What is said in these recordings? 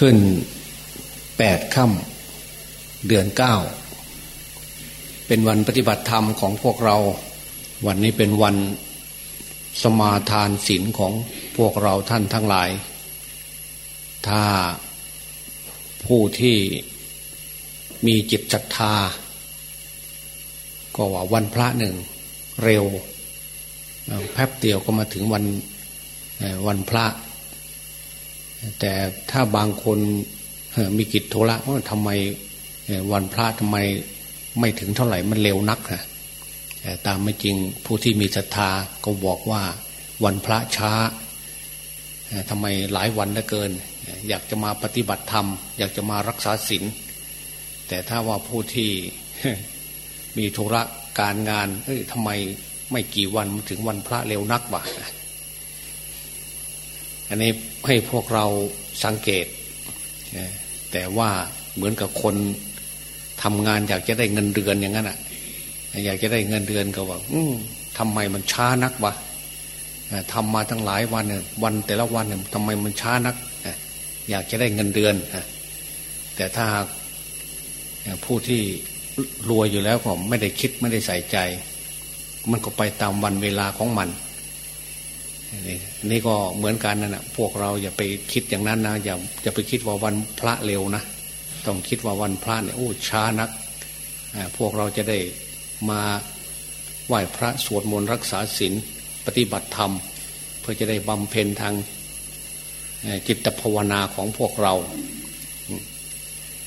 ขึ้นแปดค่ำเดือนเก้าเป็นวันปฏิบัติธรรมของพวกเรา วันนี้เป็นวันสมาทานศีลของพวกเราท่านทั้งหลาย ถ้าผู้ที่มีจิตศรัทธา ก็ว่าวันพระหนึ่งเร็วแป๊บเดียวก็มาถึงวันวันพระ แต่ถ้าบางคนมีกิจโทระว่าทำไมวันพระทำไมไม่ถึงเท่าไหร่มันเร็วนักนะแต่ตามไม่จริงผู้ที่มีศรัทธาก็บอกว่าวันพระช้าทำไมหลายวันเหลือเกิน อยากจะมาปฏิบัติธรรม อยากจะมารักษาศีลแต่ถ้าว่าผู้ที่มีธุระการงานเอ้ยทำไมไม่กี่วันถึงวันพระเร็วนักวะ อันนี้ให้พวกเราสังเกต แต่ว่าเหมือนกับคนทำงานอยากจะได้เงินเดือนอย่างนั้นอะ อยากจะได้เงินเดือนก็ว่า อืมทำไมมันช้านักวะทำมาทั้งหลายวันเนี่ยวันแต่ละวันเนี่ยทำไมมันช้านักอยากจะได้เงินเดือนแต่ถ้าผู้ที่รวยอยู่แล้วก็ไม่ได้คิดไม่ได้ใส่ใจ มันก็ไปตามวันเวลาของมัน นี่ก็เหมือนกันนั่นแหะพวกเราอย่าไปคิดอย่างนั้นนะอย่าอย่าไปคิดว่าวันพระเร็วนะต้องคิดว่าวันพระเนี่ยโอ้ช้านัก พวกเราจะได้มาไหว้พระสวดมนต์รักษาศีลปฏิบัติธรรม เพื่อจะได้บำเพ็ญทางจิตภาวนาของพวกเรา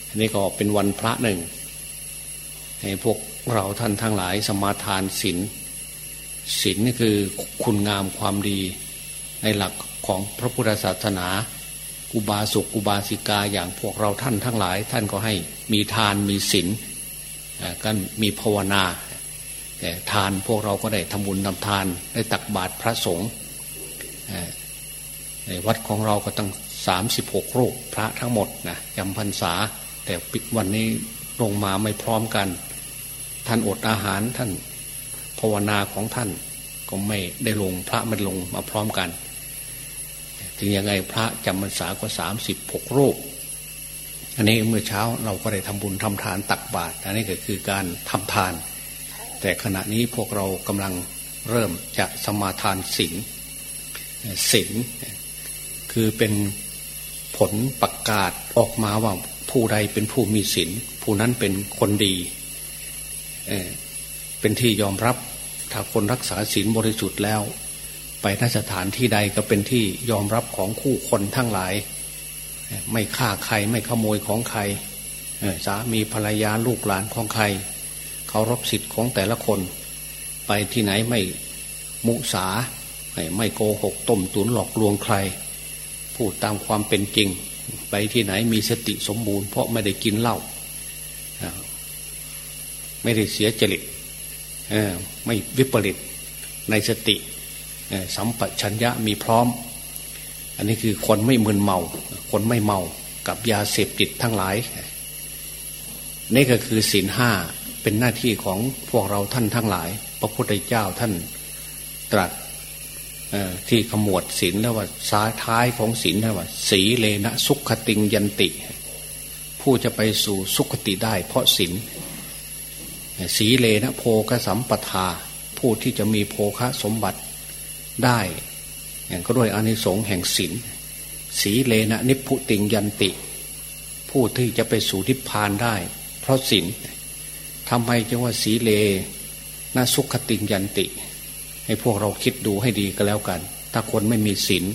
อันนี้ก็เป็นวันพระหนึ่งให้พวกเราท่านทั้งหลายสมาทานศีล ศีลนี่คือคุณงามความดีในหลักของพระพุทธศาสนาอุบาสกอุบาสิกาอย่างพวกเราท่านทั้งหลาย ท่านก็ให้มีทานมีศีลกันมีภาวนา แต่ทานพวกเราก็ได้ทำบุญทำทานได้ตักบาตรพระสงฆ์ในวัดของเราก็ตั้งสามสิบหกรูปพระทั้งหมดนะจำพรรษา แต่วันนี้ลงมาไม่พร้อมกัน ท่านอดอาหารท่าน ภาวนาของท่านก็ไม่ได้ลงพระไม่ลงมาพร้อมกัน ถึงยังไงพระจำพรรษาก็สามสิบหกรูปอันนี้เมื่อเช้าเราก็ได้ทำบุญทำทานตักบาตรอันนี้ก็คือการทำทาน แต่ขณะนี้พวกเรากำลังเริ่มจะสมาทานศีลศีลคือเป็นผลประกาศออกมาว่าผู้ใดเป็นผู้มีศีลผู้นั้นเป็นคนดี เป็นที่ยอมรับ ถ้าคนรักษาศีลบริสุทธิ์แล้ว ไปนสถานที่ใดก็เป็นที่ยอมรับของคู่คนทั้งหลาย ไม่ฆ่าใครไม่ขโมยของใครสามีภรรยาลูกหลานของใครเคารพสิทธิ์ของแต่ละคน ไปที่ไหนไม่มุสาไม่โกหกต้มตุนหลอกลวงใคร พูดตามความเป็นจริง ไปที่ไหนมีสติสมบูรณ์เพราะไม่ได้กินเหล้าไม่ได้เสียจริต ไม่วิปริตในสติสัมปชัญญะมีพร้อม อันนี้คือคนไม่มึนเมา คนไม่เมากับยาเสพติดทั้งหลาย นี่ก็คือศีลห้าเป็นหน้าที่ของพวกเราท่านทั้งหลาย พระพุทธเจ้าท่านตรัสที่ขมวดศีลแล้วว่าสาท้ายของศีลแล้วว่า สีเลนะสุขติงยันติ ผู้จะไปสู่สุขติได้เพราะศีล สีเลนะโพกสัมปทา ผู้ที่จะมีโภคะสมบัติได้ก็ด้วยอานิสงส์แห่งศีลสีเลนะนิพุติงยันติ ผู้ที่จะไปสู่ทิพพานได้ เพราะศีลทำไมจึงว่าสีเลนะสุขติงยันติ ให้พวกเราคิดดูให้ดีก็แล้วกัน ถ้าคนไม่มีศีล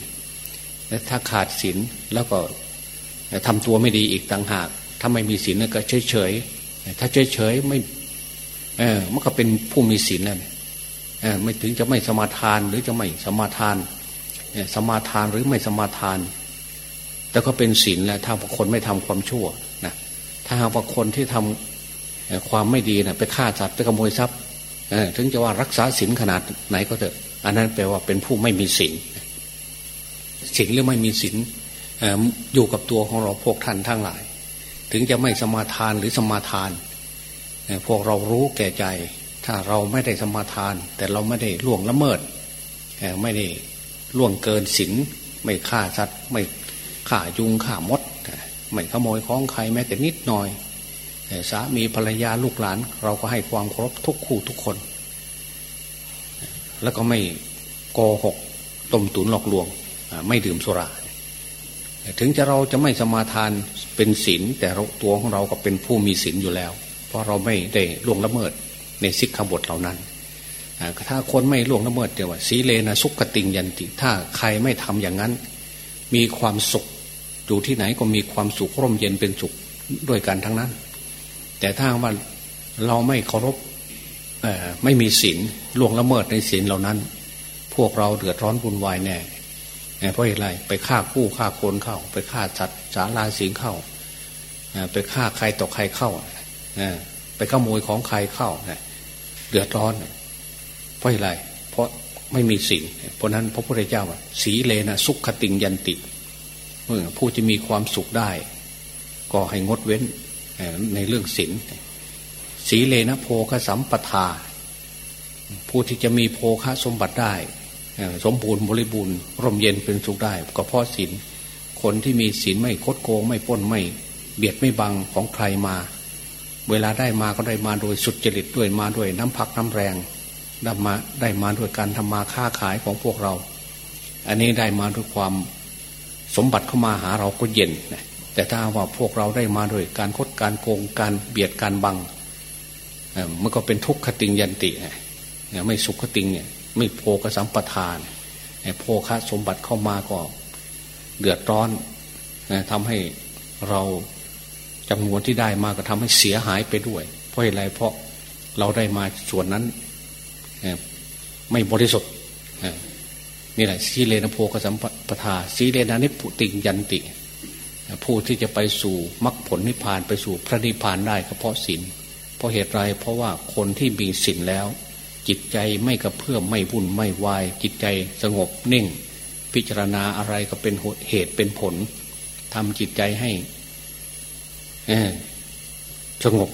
และถ้าขาดศีลแล้วก็ทำตัวไม่ดีอีกต่างหาก ถ้าไม่มีศีลก็เฉยเฉยถ้าเฉยเฉยไม่ เออ มันก็เป็นผู้มีศีลนั่นไม่ถึงจะไม่สมาทานหรือจะไม่สมาทานสมาทานหรือไม่สมาทาน แต่ก็เป็นศีลแหละถ้าคนไม่ทำความชั่วนะถ้าหากว่าคนที่ทำความไม่ดีนะไปฆ่าสัตว์ไปขโมยทรัพย์ถึงจะว่ารักษาศีลขนาดไหนก็เถอะ อันนั้นแปลว่าเป็นผู้ไม่มีศีลศีลหรือไม่มีศีลอยู่กับตัวของเราพวกท่านทั้งหลาย ถึงจะไม่สมาทานหรือสมาทาน พวกเรารู้แก่ใจ ถ้าเราไม่ได้สมาทาน แต่เราไม่ได้ล่วงละเมิดไม่ได้ล่วงเกินศีลไม่ฆ่าสัตว์ไม่ฆ่ายุงฆ่ามดไม่ขโมยของใครแม้แต่นิดหน่อยสามีภรรยาลูกหลาน เราก็ให้ความเคารพทุกคู่ทุกคน แล้วก็ไม่โกหกต้มตุนหลอกลวง ไม่ดื่มสุรา ถึงจะเราจะไม่สมาทานเป็นศีลแต่ตัวของเราก็เป็นผู้มีศีลอยู่แล้ว เพราะเราไม่ได้ล่วงละเมิดในสิกขบทเหล่านั้นถ้าคนไม่ล่วงละเมิดเดียวสีเลนะสุขติงยันติ ถ้าใครไม่ทำอย่างนั้น มีความสุขอยู่ที่ไหนก็มีความสุขร่มเย็นเป็นสุขด้วยกันทั้งนั้น แต่ถ้าว่าเราไม่เคารพไม่มีศีลล่วงละเมิดในศีลเหล่านั้น พวกเราเดือดร้อนวุ่นวายแน่เพราะอะไรไปฆ่าคู่ฆ่าคนเข้า ไปฆ่าสัตว์สาราสิงเข้าไปฆ่าใครต่อใครเข้า ไปขโมยของใครเข้าเดือดร้อนเพราะอะไร เพราะไม่มีศีลเพราะนั้นพระพุทธเจ้าว่าสีเลนะสุขติงยันติเมื่อผู้จะมีความสุขได้ ก็ให้งดเว้นในเรื่องศีลสีเลนะโพคสัมปทา ผู้ที่จะมีโพคสมบัติได้สมบูรณ์บริบูรณ์ร่มเย็นเป็นสุขได้ ก็เพราะศีลคนที่มีศีลไม่คดโกงไม่ป้นไม่ เบียดไม่บังของใครมา เวลาได้มาก็ได้มาโดยสุดจริตด้วยมาด้วยน้ำพักน้ำแรงได้มาได้มาด้วยการทำมาค้าขายของพวกเรา อันนี้ได้มาด้วยความสมบัติเข้ามาหาเราก็เย็นแต่ถ้าว่าพวกเราได้มาด้วยการคดการโกงการเบียดการบังมันก็เป็นทุกขติงยันตินะไม่สุขติงเนี่ยไม่โพกสัมปทานโพคะสมบัติเข้ามาก็เดือดร้อนทำให้เรา จำนวนที่ได้มาก็ทำให้เสียหายไปด้วย เพราะอะไรเพราะเราได้มาส่วนนั้นไม่บริสุทธิ์นี่แหละสีเลนะโพกสัมปทาสีเลนะนิพุติยันติผู้ที่จะไปสู่มรรคผลนิพพานไปสู่พระนิพพานได้ก็เพราะศีลเพราะเหตุไรเพราะว่าคนที่มีศีลแล้ว จิตใจไม่กระเพื่อมไม่วุ่นไม่วาย จิตใจสงบนิ่ง พิจารณาอะไรก็เป็นเหตุเป็นผลทำจิตใจให้ สงบ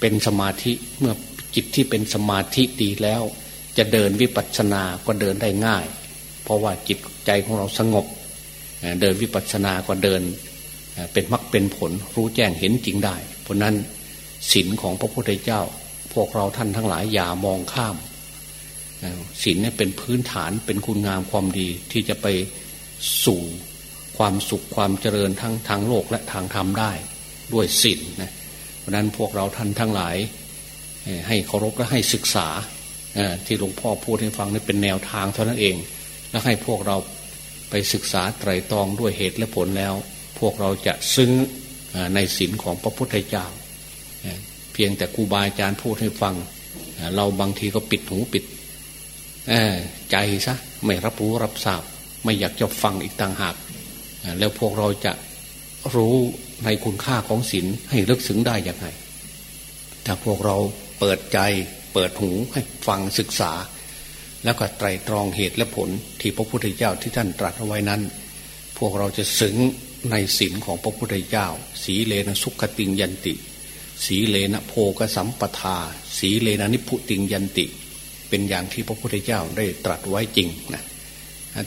เป็นสมาธิเมื่อจิตที่เป็นสมาธิดีแล้ว จะเดินวิปัสสนาก็เดินได้ง่าย เพราะว่าจิตใจของเราสงบ เดินวิปัสสนาก็เดิน เป็นมรรคเป็นผลรู้แจ้งเห็นจริงได้ เพราะนั้นศีลของพระพุทธเจ้า พวกเราท่านทั้งหลายอย่ามองข้ามศีลเนี่ยเป็นพื้นฐานเป็นคุณงามความดีที่จะไปสู่ความสุขความเจริญทั้งทางโลกและทางธรรมได้ ด้วยศีลนะเพราะนั้นพวกเราท่านทั้งหลาย ให้เคารพและให้ศึกษาที่หลวงพ่อพูดให้ฟังนี่เป็นแนวทางเท่านั้นเอง แล้วให้พวกเราไปศึกษาไตรตรองด้วยเหตุและผลแล้ว พวกเราจะซึ้งในศีลของพระพุทธเจ้า เพียงแต่ครูบาอาจารย์พูดให้ฟัง เราบางทีก็ปิดหูปิดใจซะไม่รับรู้รับทราบ ไม่อยากจะฟังอีกต่างหาก แล้วพวกเราจะรู้ ในคุณค่าของศีลให้ลึกซึ้งได้อย่างไรถ้าพวกเราเปิดใจเปิดหูให้ฟังศึกษา แล้วก็ไตรตรองเหตุและผลที่พระพุทธเจ้าที่ท่านตรัสเอาไว้นั้น พวกเราจะสึงในศีลของพระพุทธเจ้า สีเลนะสุขติงยันติ สีเลนะโพกสัมปทา สีเลนะนิพุติงยันติ เป็นอย่างที่พระพุทธเจ้าได้ตรัสไว้จริงนะ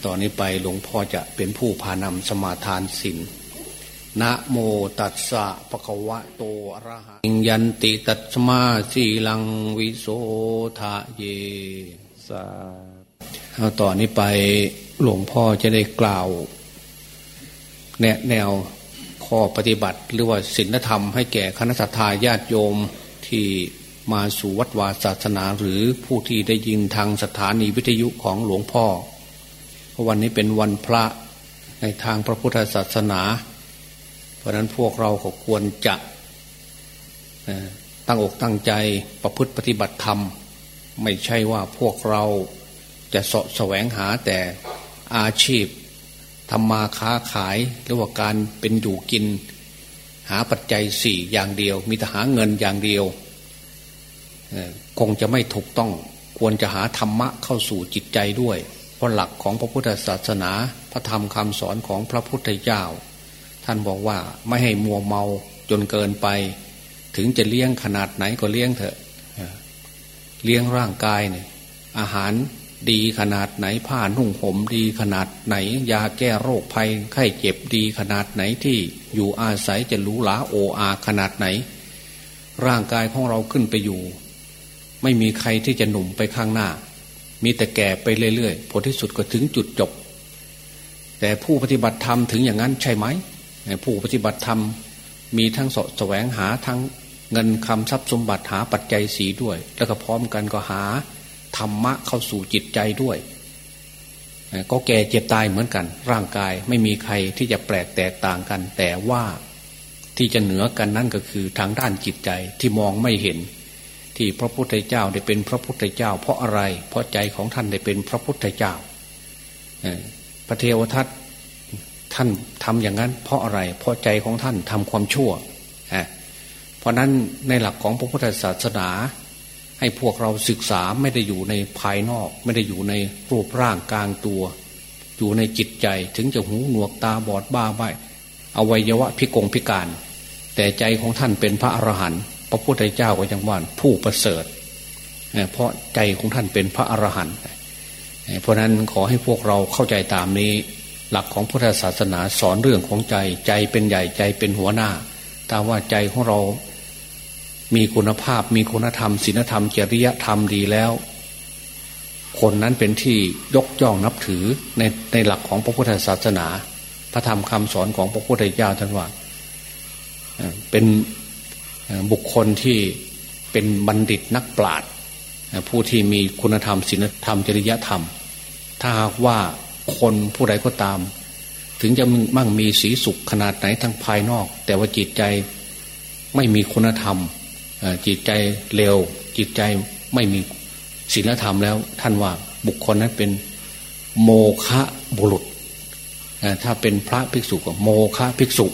ตอนนี้ไปหลวงพ่อจะเป็นผู้พานำสมาทานศีล นะโมตัสสะปะคะวะโตอะระหะยันติตัสมาสีลังวิโสทะเยสาเอาต่อนนี้ไปหลวงพ่อจะได้กล่าว แนแนวข้อปฏิบัติ หรือว่าศีลธรรมให้แก่คณะทาญาติโยมที่มาสู่วัดวาศาสนาหรือผู้ที่ได้ยินทางสถานีวิทยุของหลวงพ่อเพราะวันนี้เป็นวันพระในทางพระพุทธศาสนา เพราะนั้นพวกเราก็ควรจะตั้งอกตั้งใจประพฤติปฏิบัติธรรม ไม่ใช่ว่าพวกเราจะสะแสวงหาแต่อาชีพทำมาค้าขายหรือว่าการเป็นอยู่กิน หาปัจจัยสี่อย่างเดียว มีแต่หาเงินอย่างเดียวคงจะไม่ถูกต้องควรจะหาธรรมะเข้าสู่จิตใจด้วย เพราะหลักของพระพุทธศาสนา พระธรรมคำสอนของพระพุทธเจ้า ท่านบอกว่าไม่ให้มัวเมาจนเกินไป ถึงจะเลี้ยงขนาดไหนก็เลี้ยงเถอะเลี้ยงร่างกายเนี่ยอาหารดีขนาดไหนผ้านุ่งห่มดีขนาดไหน ยาแก้โรคภัยไข้เจ็บดีขนาดไหนที่อยู่อาศัยจะรู้หลาโออาขนาดไหน ร่างกายของเราขึ้นไปอยู่ ไม่มีใครที่จะหนุ่มไปข้างหน้า มีแต่แก่ไปเรื่อยๆผลที่สุดก็ถึงจุดจบ แต่ผู้ปฏิบัติธรรมถึงอย่างนั้นใช่ไหม ผู้ปฏิบัติธรรม มีทั้งสแสวงหาทั้งเงินคำทรัพย์สมบัติหาปัจจัยสีด้วย แล้วก็พร้อมกันก็หาธรรมะเข้าสู่จิตใจด้วย ก็แก่เจ็บตายเหมือนกัน ร่างกายไม่มีใครที่จะแปลกแตกต่างกัน แต่ว่าที่จะเหนือกันนั่นก็คือทางด้านจิตใจที่มองไม่เห็น ที่พระพุทธเจ้าได้เป็นพระพุทธเจ้า เพราะอะไร เพราะใจของท่านได้เป็นพระพุทธเจ้าพระเทวทัต ท่านทำอย่างนั้น เพราะอะไร เพราะใจของท่านทำความชั่ว เพราะนั้นในหลักของพระพุทธศาสนา ให้พวกเราศึกษาไม่ได้อยู่ในภายนอก ไม่ได้อยู่ในรูปร่างกลางตัว อยู่ในจิตใจถึงจะหูหนวกตาบอดบ้าใบอวัยวะพิกงพิการ แต่ใจของท่านเป็นพระอรหันต์พระพุทธเจ้าก็ยังว่าผู้ประเสริฐเพราะใจของท่านเป็นพระอรหันต์เพราะนั้นขอให้พวกเราเข้าใจตามนี้ หลักของพุทธศาสนาสอนเรื่องของใจ ใจเป็นใหญ่ใจเป็นหัวหน้าถ้าว่าใจของเรา มีคุณภาพ มีคุณธรรมศีลธรรมจริยธรรมดีแล้ว คนนั้นเป็นที่ยกย่องนับถือในในหลักของพระพุทธศาสนา พระธรรมคำสอนของพระพุทธเจ้าท่านว่าเป็นบุคคลที่เป็นบัณฑิตนักปราชญ์ผู้ที่มีคุณธรรมศีลธรรมจริยธรรม ถ้าหากว่า คนผู้ใดก็ตาม ถึงจะมั่งมีสีสุขขนาดไหนทางภายนอก แต่ว่าจิตใจไม่มีคุณธรรม จิตใจเร็วจิตใจไม่มีศีลธรรมแล้ว ท่านว่าบุคคลนั้นเป็นโมคะบุรุษ ถ้าเป็นพระภิกษุก็โมคะภิกษุ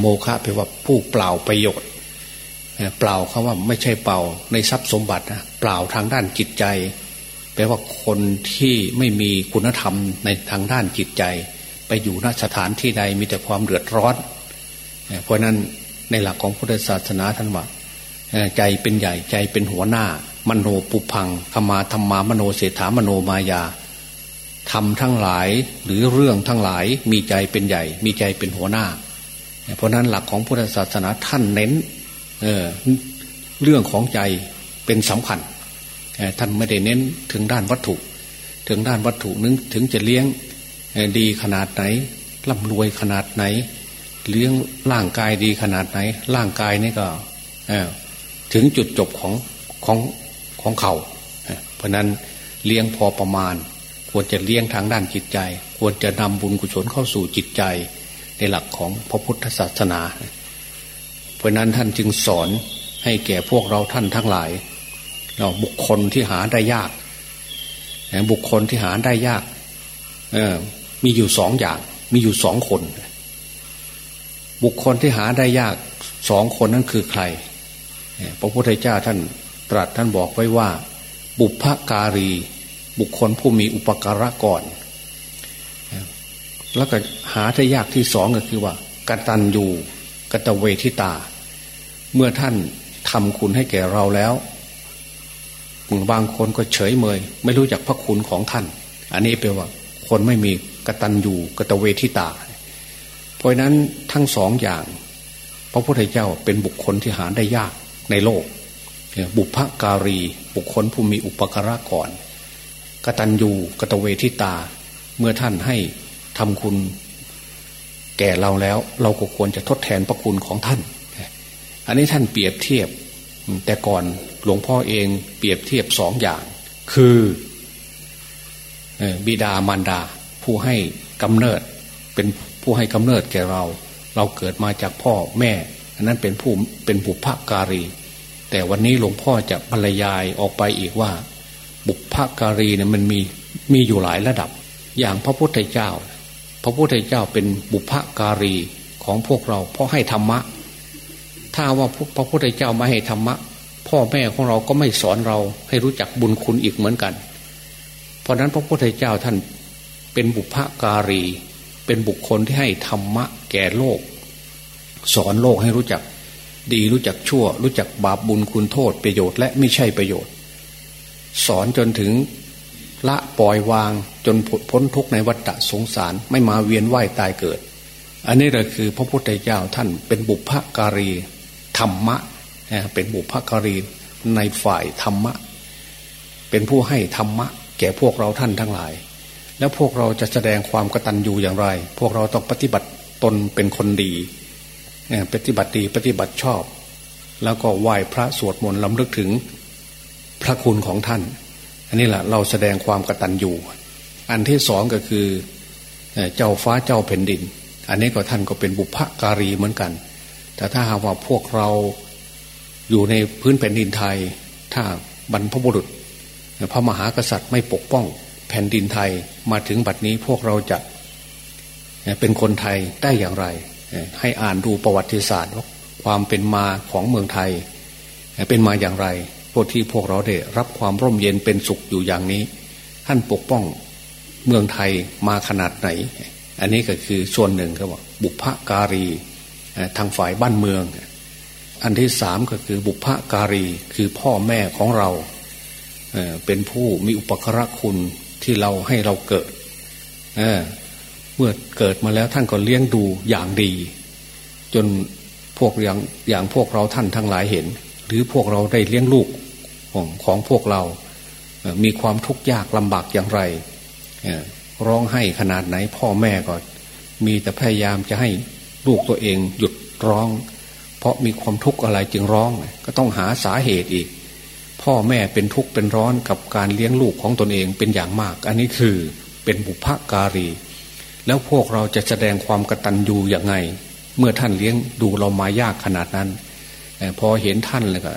โมคะแปลว่าผู้เปล่าประโยชน์เปล่าคำว่าไม่ใช่เปล่าในทรัพย์สมบัตินะเปล่าทางด้านจิตใจ แปลว่าคนที่ไม่มีคุณธรรมในทางด้านจิตใจ ไปอยู่ณสถานที่ใดมีแต่ความเดือดร้อน เพราะนั้นในหลักของพุทธศาสนาท่านว่าใจเป็นใหญ่ใจเป็นหัวหน้า มโนปุพังขมาธรรมามโนเศรษฐามโนมายาทำทั้งหลายหรือเรื่องทั้งหลายมีใจเป็นใหญ่ มีใจเป็นหัวหน้า เพราะนั้นหลักของพุทธศาสนาท่านเน้นเเรื่องของใจเป็นสำคัญ ท่านไม่ได้เน้นถึงด้านวัตถุ ถึงด้านวัตถุนึงถึงจะเลี้ยงดีขนาดไหนร่ำรวยขนาดไหน เลี้ยงร่างกายดีขนาดไหน ร่างกายนี่ก็ถึงจุดจบของของของเขาเพราะนั้นเลี้ยงพอประมาณ ควรจะเลี้ยงทางด้านจิตใจ ควรจะนำบุญกุศลเข้าสู่จิตใจ ในหลักของพระพุทธศาสนา เพราะนั้นท่านจึงสอนให้แก่พวกเราท่านทั้งหลาย เราบุคคลที่หาได้ยาก บุคคลที่หาได้ยากมีอยู่สองอย่าง มีอยู่สองคน บุคคลที่หาได้ยากสองคนนั้นคือใคร พระพุทธเจ้าท่านตรัสท่านบอกไว้ว่า บุพการี บุคคลผู้มีอุปการะก่อน แล้วก็หาได้ยากที่สองก็คือว่ากตัญญูกตเวทิตา เมื่อท่านทำคุณให้แก่เราแล้ว บางคนก็เฉยเมย ไม่รู้จักพระคุณของท่าน อันนี้แปลว่า คนไม่มีกตัญญูกตเวทิตา เพราะนั้นทั้งสองอย่าง พระพุทธเจ้าเป็นบุคคลที่หาได้ยากในโลก บุพการี บุคคลผู้มีอุปการะก่อนกตัญญูกตเวทิตา เมื่อท่านให้ทำคุณแก่เราแล้ว เราก็ควรจะทดแทนพระคุณของท่าน อันนี้ท่านเปรียบเทียบแต่ก่อน หลวงพ่อเองเปรียบเทียบสองอย่าง คือบิดามารดา ผู้ให้กำเนิด เป็นผู้ให้กำเนิดแก่เรา เราเกิดมาจากพ่อแม่อันนั้นเป็นผู้เป็นบุพการี แต่วันนี้หลวงพ่อจะบรรยายออกไปอีกว่า บุพการีเนี่ยมันมีมีอยู่หลายระดับ อย่างพระพุทธเจ้า พระพุทธเจ้าเป็นบุพการีของพวกเราเพราะให้ธรรมะ ถ้าว่าพระพุทธเจ้าไม่ให้ธรรมะ พ่อแม่ของเราก็ไม่สอนเราให้รู้จักบุญคุณอีกเหมือนกัน เพราะนั้นพระพุทธเจ้าท่านเป็นบุพการี เป็นบุคคลที่ให้ธรรมะแก่โลก สอนโลกให้รู้จักดีรู้จักชั่ว รู้จักบาปบุญคุณโทษประโยชน์และไม่ใช่ประโยชน์ สอนจนถึงละปล่อยวางจนพ้นทุกข์ในวัฏสงสารไม่มาเวียนว่ายตายเกิด อันนี้แหละคือพระพุทธเจ้าท่านเป็นบุพการีธรรมะ เป็นบุพการีในฝ่ายธรรมะ เป็นผู้ให้ธรรมะ แก่พวกเราท่านทั้งหลาย แล้วพวกเราจะแสดงความกตัญญูอย่างไร พวกเราต้องปฏิบัติตนเป็นคนดีปฏิบัติดีปฏิบัติชอบ แล้วก็ไหว้พระสวดมนต์ลำลึกถึงพระคุณของท่าน อันนี้แหละเราแสดงความกตัญญูอันที่สองก็คือเจ้าฟ้าเจ้าแผ่นดิน อันนี้ก็ท่านก็เป็นบุพการีเหมือนกัน แต่ถ้าหากว่าพวกเรา อยู่ในพื้นแผ่นดินไทย ถ้าบรรพบุรุษ พระมหากษัตริย์ไม่ปกป้องแผ่นดินไทยมาถึงบัดนี้พวกเราจะเป็นคนไทยได้อย่างไร ให้อ่านดูประวัติศาสตร์ว่าความเป็นมาของเมืองไทย เป็นมาอย่างไรพวกที่พวกเราได้รับความร่มเย็นเป็นสุขอยู่อย่างนี้ ท่านปกป้องเมืองไทยมาขนาดไหน อันนี้ก็คือส่วนหนึ่งก็ว่าบุพการีทางฝ่ายบ้านเมือง อันที่สามก็คือบุพการีคือพ่อแม่ของเราเป็นผู้มีอุปกรคุณที่เราให้เราเกิดเมื่อเกิดมาแล้วท่านก็เลี้ยงดูอย่างดี จนพวกอย่างอย่างพวกเราท่านทั้งหลายเห็น หรือพวกเราได้เลี้ยงลูกของของพวกเรา มีความทุกข์ยากลำบากอย่างไรร้องให้ขนาดไหนพ่อแม่ก็มีแต่พยายามจะให้ลูกตัวเองหยุดร้อง เพราะมีความทุกข์อะไรจึงร้อง ก็ต้องหาสาเหตุอีก พ่อแม่เป็นทุกข์เป็นร้อนกับการเลี้ยงลูกของตนเองเป็นอย่างมาก อันนี้คือเป็นบุพการี แล้วพวกเราจะแสดงความกตัญญูอย่างไง เมื่อท่านเลี้ยงดูเรามายากขนาดนั้น พอเห็นท่านเลยก็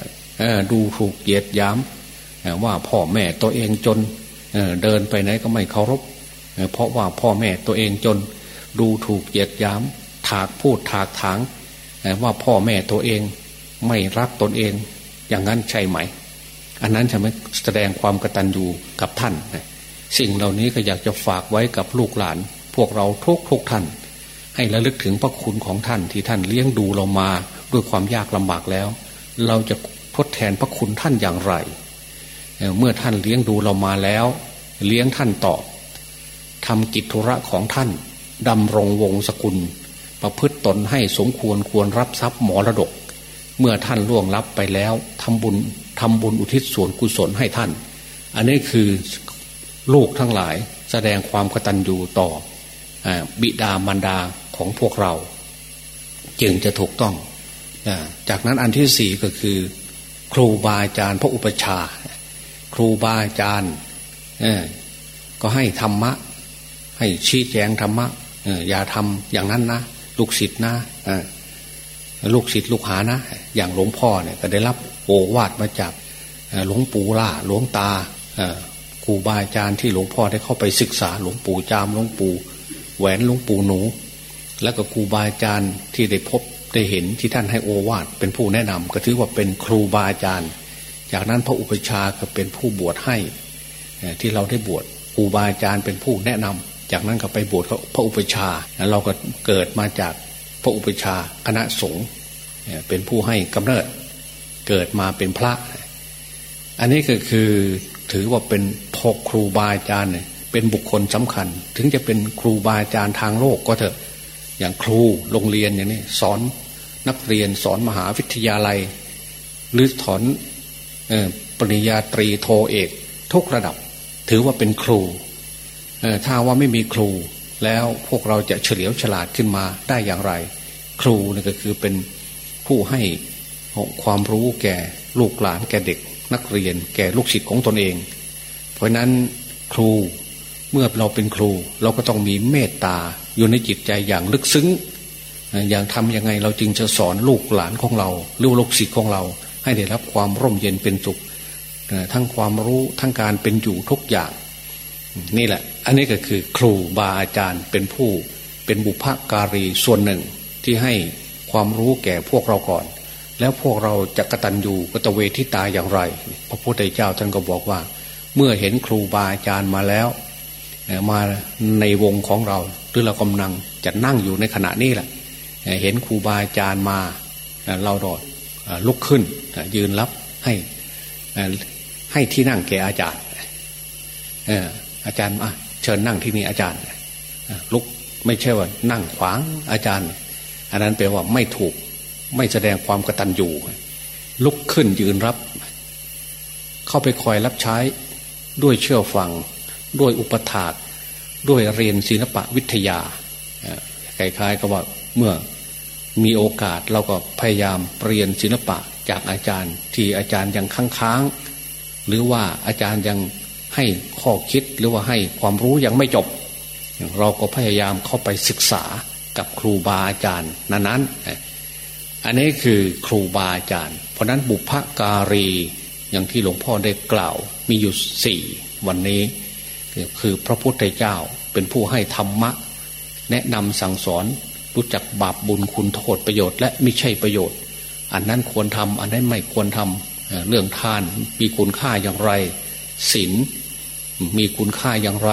ดูถูกเหยียดย้ำว่าพ่อแม่ตัวเองจนเดินไปไหนก็ไม่เคารพ เพราะว่าพ่อแม่ตัวเองจน ดูถูกเหยียดย้ำถากพูดถากถาง ว่าพ่อแม่ตัวเองไม่รักตนเอง อย่างนั้นใช่ไหม อันนั้นจะไม่แสดงความกตัญญูกับท่านสิ่งเหล่านี้ก็อยากจะฝากไว้กับลูกหลาน พวกเราทุกทุกท่าน ให้ระลึกถึงพระคุณของท่านที่ท่านเลี้ยงดูเรามาด้วยความยากลำบากแล้ว เราจะทดแทนพระคุณท่านอย่างไร เมื่อท่านเลี้ยงดูเรามาแล้ว เลี้ยงท่านตอบทำกิจธุระของท่านดำรงวงศกุล ประพฤติตนให้สมควรควรรับทรัพย์หมอระดก เมื่อท่านล่วงลับไปแล้วทำบุญทำบุญอุทิศส่วนกุศลให้ท่าน อันนี้คือลูกทั้งหลายแสดงความกตัญญูต่อบิดามารดาของพวกเรา จึงจะถูกต้อง จากนั้นอันที่สี่ก็คือ ครูบาอาจารย์พระอุปชา ครูบาอาจารย์ก็ให้ธรรมะ ให้ชี้แจงธรรมะอย่าทำอย่างนั้นนะ ลูกศิษย์นะลูกศิษย์ลูกหานะ อย่างหลวงพ่อเนี่ยก็ได้รับโอวาทมาจากหลวงปู่ล่าหลวงตาครูบาอาจารย์ที่หลวงพ่อได้เข้าไปศึกษาหลวงปู่จามหลวงปู่แหวนหลวงปู่หนู และก็ครูบาอาจารย์ที่ได้พบได้เห็นที่ท่านให้โอวาทเป็นผู้แนะนำก็ถือว่าเป็นครูบาอาจารย์ จากนั้นพระอุปชาก็เป็นผู้บวชให้ที่เราได้บวชครูบาอาจารย์เป็นผู้แนะนำ จากนั้นก็ไปบวชพระอุปชาแล้วเราก็เกิดมาจากพระอุปชาคณะสงฆ์เป็นผู้ให้กำเนิด เกิดมาเป็นพระ อันนี้ก็คือถือว่าเป็นพกครูบาอาจารย์เป็นบุคคลสำคัญ ถึงจะเป็นครูบาอาจารย์ทางโลกก็เถอะ อย่างครูโรงเรียนอย่างนี้สอนนักเรียนสอนมหาวิทยาลัย หรือถอนปริญญาตรีโทเอก ทุกระดับ ถือว่าเป็นครู ถ้าว่าไม่มีครู แล้วพวกเราจะเฉลียวฉลาดขึ้นมาได้อย่างไร ครูนี่ก็คือเป็นผู้ให้ความรู้แก่ลูกหลานแก่เด็ก นักเรียนแก่ลูกศิษย์ของตนเอง เพราะนั้นครูเมื่อเราเป็นครู เราก็ต้องมีเมตตาอยู่ในจิตใจอย่างลึกซึ้ง อย่างทำยังไงเราจึงจะสอนลูกหลานของเราหรือลูกศิษย์ของเรา ให้ได้รับความร่มเย็นเป็นสุขทั้งความรู้ทั้งการเป็นอยู่ทุกอย่าง นี่แหละ อันนี้ก็คือครูบาอาจารย์เป็นผู้เป็นบุพการีส่วนหนึ่งที่ให้ความรู้แก่พวกเราก่อน แล้วพวกเราจะกระตันอยู่กตเวทิตาอย่างไร พระพุทธเจ้าท่านก็บอกว่า เมื่อเห็นครูบาอาจารย์มาแล้วมาในวงของเราหรือเรากำลังจะนั่งอยู่ในขณะนี้แหละเห็นครูบาอาจารย์มาเราดอดลุกขึ้นยืนรับให้ให้ที่นั่งแก่อาจารย์อาจารย์ ชิญนั่งที่นี่อาจารย์ลุกไม่ใช่ว่านั่งขวางอาจารย์ อันนั้นแปลว่าไม่ถูกไม่แสดงความกตัญญูลุกขึ้นยืนรับ เข้าไปคอยรับใช้ด้วยเชื่อฟัง ด้วยอุปถากด้วยเรียนศิลปะวิทยาคล้ายๆก็ว่าเมื่อมีโอกาสเราก็พยายามเรียนศิลปะจากอาจารย์ที่อาจารย์ยังค้างๆหรือว่าอาจารย์ยัง ให้ข้อคิดหรือว่าให้ความรู้ยังไม่จบ เราก็พยายามเข้าไปศึกษากับครูบาอาจารย์นั้นๆอันนี้คือครูบาอาจารย์ เพราะนั้นบุพการีอย่างที่หลวงพ่อได้กล่าวมีอยู่สี่วันนี้ คือพระพุทธเจ้าเป็นผู้ให้ธรรมะ แนะนำสั่งสอนรู้จักบาปบุญคุณโทษประโยชน์ และไม่ใช่ประโยชน์ อันนั้นควรทำอันนั้นไม่ควรทำเรื่องทานมีคุณค่าอย่างไรศีล มีคุณค่าอย่างไร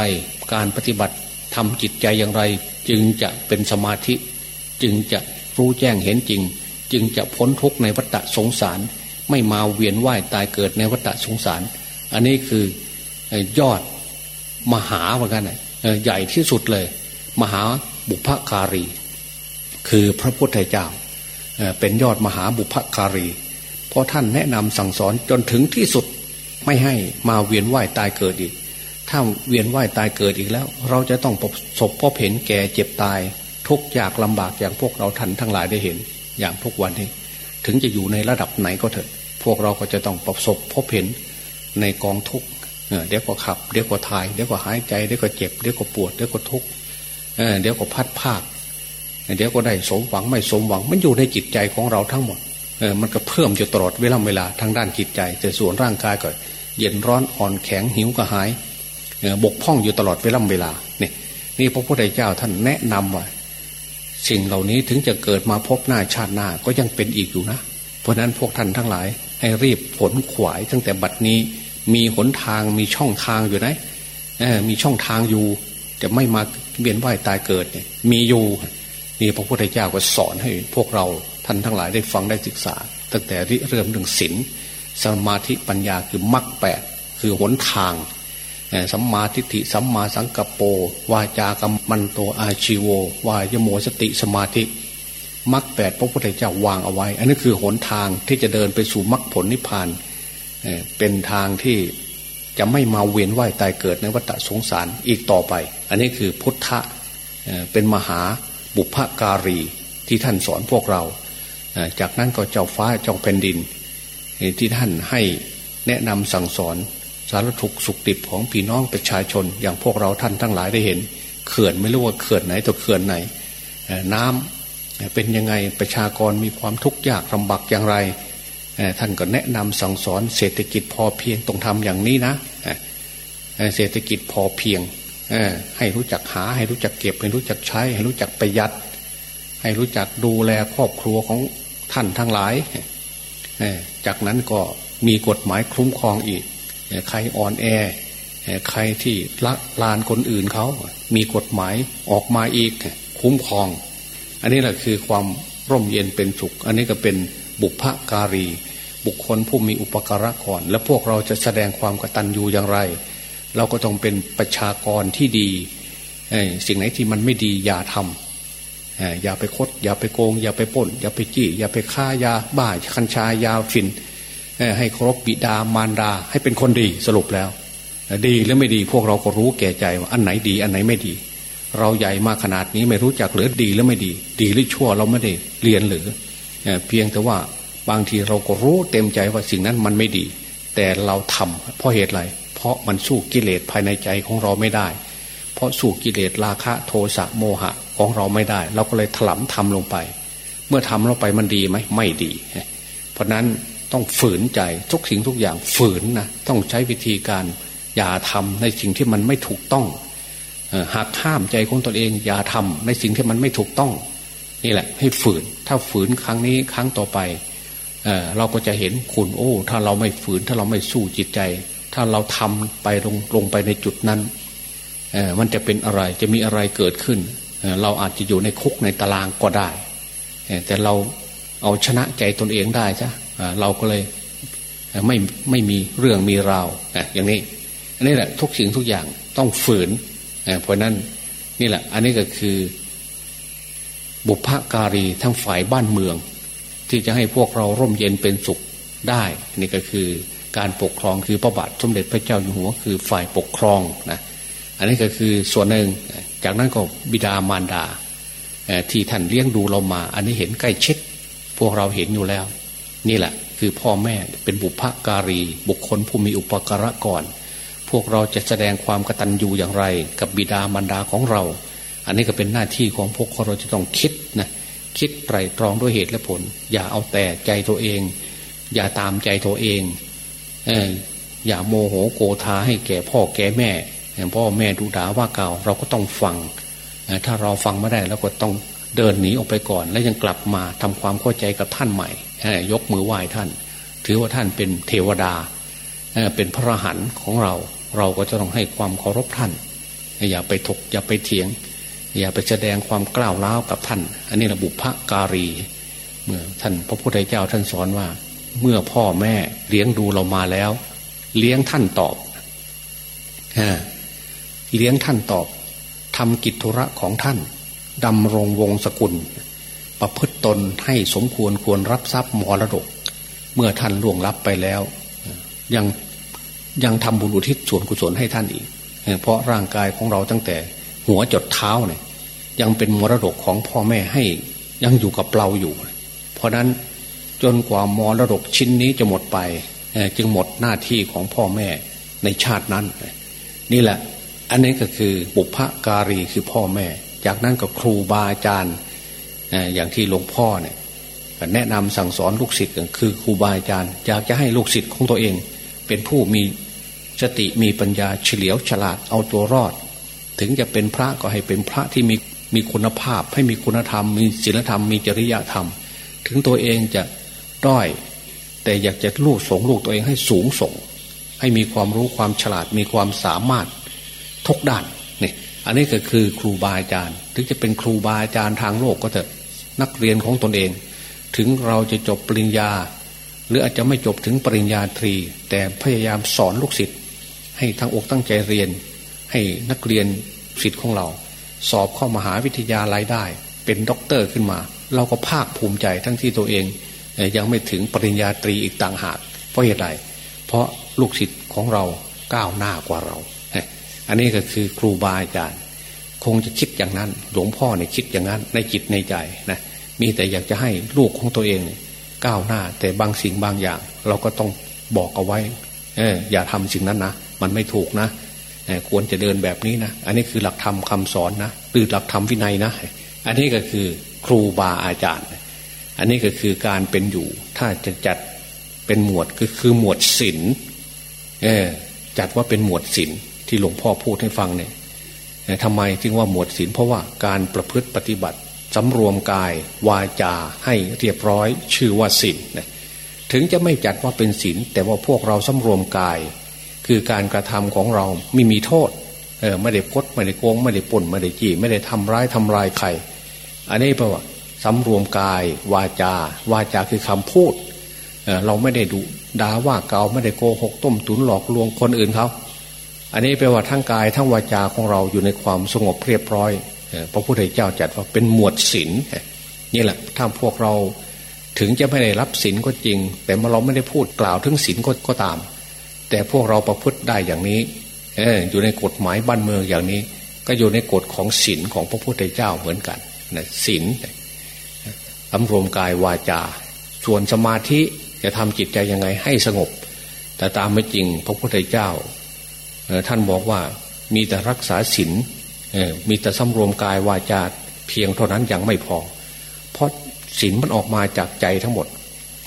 การปฏิบัติทำจิตใจอย่างไร จึงจะเป็นสมาธิ จึงจะรู้แจ้งเห็นจริง จึงจะพ้นทุกข์ในวัฏสงสาร ไม่มาเวียนว่ายตายเกิดในวัฏสงสาร อันนี้คือยอดมหาเหมือนกันใหญ่ที่สุดเลย มหาบุพการี คือพระพุทธเจ้าเป็นยอดมหาบุพการี เพราะท่านแนะนำสั่งสอนจนถึงที่สุดไม่ให้มาเวียนว่ายตายเกิดอีก ถ้าเวียนว่ายตายเกิดอีกแล้ว เราจะต้องประสบพบเห็นแก่เจ็บตาย ทุกยากลำบากอย่างพวกเราท่านทั้งหลายได้เห็น อย่างทุกวันนี้ ถึงจะอยู่ในระดับไหนก็เถอะ พวกเราก็จะต้องประสบพบเห็นในกองทุกเดี๋ยวก็ขับ เดี๋ยวก็ถ่าย เดี๋ยวก็หายใจ เดี๋ยวก็เจ็บ เดี๋ยวก็ปวด เดี๋ยวก็ทุกข์เดี๋ยวก็พัดภาค เดี๋ยวก็ได้สมหวังไม่สมหวัง มันอยู่ในจิตใจของเราทั้งหมดเอมันก็เพิ่มอยู่ตลอดเวลาเวลาทางด้านจิตใจ แต่ส่วนร่างกายก็เย็นร้อนอ่อนแข็งหิวกระหาย บกพร่องอยู่ตลอดเวลาเวลานี่นี่พระพุทธเจ้าท่านแนะนำว่าสิ่งเหล่านี้ถึงจะเกิดมาพบหน้าชาติหน้าก็ยังเป็นอีกอยู่นะ เพราะนั้นพวกท่านทั้งหลาย ให้รีบผลขวายตั้งแต่บัดนี้มีหนทางมีช่องทางอยู่ไหนมีช่องทางอยู่ จะไม่มาเบียนว่ายตายเกิดเนี่ยมีอยู่นี่พระพุทธเจ้าก็สอนให้พวกเราท่านทั้งหลายได้ฟังได้ศึกษา ตั้งแต่เริ่มถึงศีลสมาธิปัญญาคือมรรคแปดคือหนทาง สัมมาทิฏฐิสัมมาสังกปรวาจากรรมันโตอาชีโววายโมสติสมาธิมรรคแปดพระพุทธเจ้าวางเอาไว้ อันนี้คือหนทางที่จะเดินไปสู่มรรคผลนิพพานเป็นทางที่จะไม่มาเวียนว่ายตายเกิดในวัฏสงสารอีกต่อไป อันนี้คือพุทธะเป็นมหาบุพการีที่ท่านสอนพวกเรา จากนั้นก็เจ้าฟ้าเจ้าแผ่นดินที่ท่านให้แนะนำสั่งสอน สารถุกสุขติบของพี่น้องประชาชน อย่างพวกเราท่านทั้งหลายได้เห็น เขื่อนไม่รู้ว่าเขื่อนไหนตัวเขื่อนไหน น้ำเป็นยังไงประชากรมีความทุกข์ยากลำบากอย่างไร ท่านก็แนะนำสั่งสอนเศรษฐกิจพอเพียงต้องทำอย่างนี้นะเศรษฐกิจพอเพียงให้รู้จักหาให้รู้จักเก็บให้รู้จักใช้ ให้รู้จักประหยัด ให้รู้จักดูแลครอบครัวของท่านทั้งหลายจากนั้นก็มีกฎหมายคุ้มครองอีก ใครอ่อนแอ ใครที่ละลานคนอื่นเขามีกฎหมายออกมาอีกคุ้มครอง อันนี้แหละคือความร่มเย็นเป็นสุข อันนี้ก็เป็นบุพการี บุคคลผู้มีอุปการะก่อน และพวกเราจะแสดงความกตัญญูอย่างไร เราก็ต้องเป็นประชากรที่ดีสิ่งไหนที่มันไม่ดีอย่าทำอย่าไปคด อย่าไปโกง อย่าไปป้น อย่าไปจี้ อย่าไปฆ่ายาบ้าคัญชายาฝิ่น ให้ครบบิดามารดา ให้เป็นคนดีสรุปแล้ว ดีหรือไม่ดีพวกเราก็รู้แก่ใจว่าอันไหนดีอันไหนไม่ดี เราใหญ่มาขนาดนี้ไม่รู้จักหรือดีหรือไม่ดี ดีหรือชั่วเราไม่ได้เรียนหรือเพียงแต่ว่าบางทีเราก็รู้เต็มใจว่าสิ่งนั้นมันไม่ดี แต่เราทำเพราะเหตุอะไร เพราะมันสู้กิเลสภายในใจของเราไม่ได้ เพราะสู้กิเลสราคะโทสะโมหะของเราไม่ได้ เราก็เลยถลำทำลงไป เมื่อทำลงไปมันดีไหมไม่ดี เพราะนั้น ต้องฝืนใจทุกสิ่งทุกอย่างฝืนนะต้องใช้วิธีการอย่าทำในสิ่งที่มันไม่ถูกต้องหากห้ามใจของตนเองอย่าทำในสิ่งที่มันไม่ถูกต้อง นี่แหละ ให้ฝืน ถ้าฝืนครั้งนี้ครั้งต่อไปเเราก็จะเห็นคุณโอ้ ถ้าเราไม่ฝืนถ้าเราไม่สู้จิตใจ ถ้าเราทำไปลงลงไปในจุดนั้นมันจะเป็นอะไรจะมีอะไรเกิดขึ้นเเราอาจจะอยู่ในคุกในตารางก็ได้ แต่เราเอาชนะใจตนเองได้จ้ะ เราก็เลยไม่ไม่มีเรื่องมีราวอย่างนี้ อันนี้แหละทุกสิ่งทุกอย่างต้องฝืนเพราะนั้นนี่แหละ อันนี้ก็คือ บุพการีทั้งฝ่ายบ้านเมือง ที่จะให้พวกเราร่มเย็นเป็นสุขได้ นี่ก็คือการปกครองคือพระบาทสมเด็จพระเจ้าอยู่หัวคือฝ่ายปกครองนะอันนี้ก็คือส่วนหนึ่ง จากนั้นก็บิดามารดาที่ท่านเลี้ยงดูเรามา อันนี้เห็นใกล้ชิด พวกเราเห็นอยู่แล้ว นี่แหละ คือพ่อแม่เป็นบุพการี บุคคลผู้มีอุปการะก่อน พวกเราจะแสดงความกตัญญูอย่างไร กับบิดามารดาของเรา อันนี้ก็เป็นหน้าที่ของพวกเราจะต้องคิดนะคิดไตรตรองด้วยเหตุและผล อย่าเอาแต่ใจตัวเอง อย่าตามใจตัวเองเอออย่าโมโหโกธาให้แก่พ่อแก่แม่พ่อแม่ดูด่าว่าเก่าเราก็ต้องฟัง ถ้าเราฟังไม่ได้เราก็ต้องเดินหนีออกไปก่อน แล้วยังกลับมาทำความเข้าใจกับท่านใหม่ ยกมือไหว้ท่าน ถือว่าท่านเป็นเทวดาเป็นพระหันของเรา เราก็จะต้องให้ความเคารพท่าน อย่าไปถกอย่าไปเถียง อย่าไปแสดงความกล้าวล้าวกับท่าน อันนี้ระบุพระการี เมื่อท่านพระพุทธเจ้าท่านสอนว่า เมื่อพ่อแม่เลี้ยงดูเรามาแล้ว เลี้ยงท่านตอบเลี้ยงท่านตอบทำกิจธุระของท่านดำรงวงศกุล ประพฤ ตนให้สมควรควรรับทรัพย์มรดก เมื่อท่านล่วงลับไปแล้ว ยังยังทำบุญอุทิศส่วนกุศลให้ท่านอีก เพราะร่างกายของเราตั้งแต่หัวจดเท้าเนี่ยยังเป็นมรดกของพ่อแม่ให้ยังอยู่กับเราอยู่ เพราะนั้นจนกว่ามรดกชิ้นนี้จะหมดไป จึงหมดหน้าที่ของพ่อแม่ในชาตินั้น นี่แหละ อันนี้ก็คือบุพการีคือพ่อแม่ จากนั้นก็ครูบาอาจารย์ อย่างที่หลวงพ่อเนี่ยแนะนำสั่งสอนลูกศิษย์คือครูบาอาจารย์อยากจะให้ลูกศิษย์ของตัวเอง เป็นผู้มีสติมีปัญญาเฉลียวฉลาดเอาตัวรอด ถึงจะเป็นพระก็ให้เป็นพระที่มีมีคุณภาพ ให้มีคุณธรรม มีศีลธรรมมีจริยธรรม ถึงตัวเองจะด้อย แต่อยากจะลูกสงลูกตัวเองให้สูงส่ง ให้มีความรู้ความฉลาดมีความสามารถทุกด้านนี่อันนี้ก็คือครูบาอาจารย์ ถึงจะเป็นครูบาอาจารย์ทางโลกก็เถอะ นักเรียนของตนเอง ถึงเราจะจบปริญญา หรืออาจจะไม่จบถึงปริญญาตรี แต่พยายามสอนลูกศิษย์ให้ทั้งอกตั้งใจเรียน ให้นักเรียนศิษย์ของเรา สอบเข้ามหาวิทยาลัยได้ เป็นด็อกเตอร์ขึ้นมา เราก็ภาคภูมิใจทั้งที่ตัวเอง ยังไม่ถึงปริญญาตรีอีกต่างหาก เพราะเหตุไรเพราะลูกศิษย์ของเราก้าวหน้ากว่าเรา อันนี้ก็คือครูบาอาจารย์ คงจะคิดอย่างนั้น หลวงพ่อเนี่ยคิดอย่างนั้นในจิตในใจนะ มีแต่อยากจะให้ลูกของตัวเองก้าวหน้า แต่บางสิ่งบางอย่าง เราก็ต้องบอกเอาไว้ เอออย่าทำสิ่งนั้นนะมันไม่ถูกนะควรจะเดินแบบนี้นะ อันนี้คือหลักธรรมคาสอนนะหรือหลักธรรมวินัยนะ อันนี้ก็คือครูบาอาจารย์ อันนี้ก็คือการเป็นอยู่ ถ้าจะจัดเป็นหมวดก็คือหมวดศีลเออจัดว่าเป็นหมวดศีลที่หลวงพ่อพูดให้ฟังเนี่ยทำไมจึงว่าหมวดศีลเพราะว่าการประพฤติปฏิบัติ สำรวมกายวาจาให้เรียบร้อยชื่อว่าศีลถึงจะไม่จัดว่าเป็นศีลแต่ว่าพวกเราสำรวมกาย คือการกระทำของเราไม่มีโทษเออไม่ได้พดไม่ได้โกงไม่ได้ป่นไม่ได้จี้ไม่ได้ทำร้ายทำลายใครอันนี้แปลว่าสำรวมกายวาจา วาจาคือคำพูดเเราไม่ได้ดุด่าว่าเกาไม่ได้โกหกต้มตุนหลอกลวงคนอื่นเขาอันนี้แปลว่าทั้งกายทั้งวาจาของเราอยู่ในความสงบเรียบร้อย พระพุทธเจ้าจัดว่าเป็นหมวดศีลนี่แหละถ้าพวกเราถึงจะไม่ได้รับศีลก็จริง แต่เมื่อเราไม่ได้พูดกล่าวถึงศีลก็ตาม แต่พวกเราประพฤติได้อย่างนี้อยู่ในกฎหมายบ้านเมืองอย่างนี้ ก็อยู่ในกฎของศีลของพระพุทธเจ้าเหมือนกันนะศีลสำรวมกายวาจา ส่วนสมาธิจะทำจิตใจยังไงให้สงบ แต่ตามไม่จริงพระพุทธเจ้าท่านบอกว่ามีแต่รักษาศีล มีแต่สำรวมกายวาจาเพียงเท่านั้นยังไม่พอ เพราะศีลมันออกมาจากใจทั้งหมด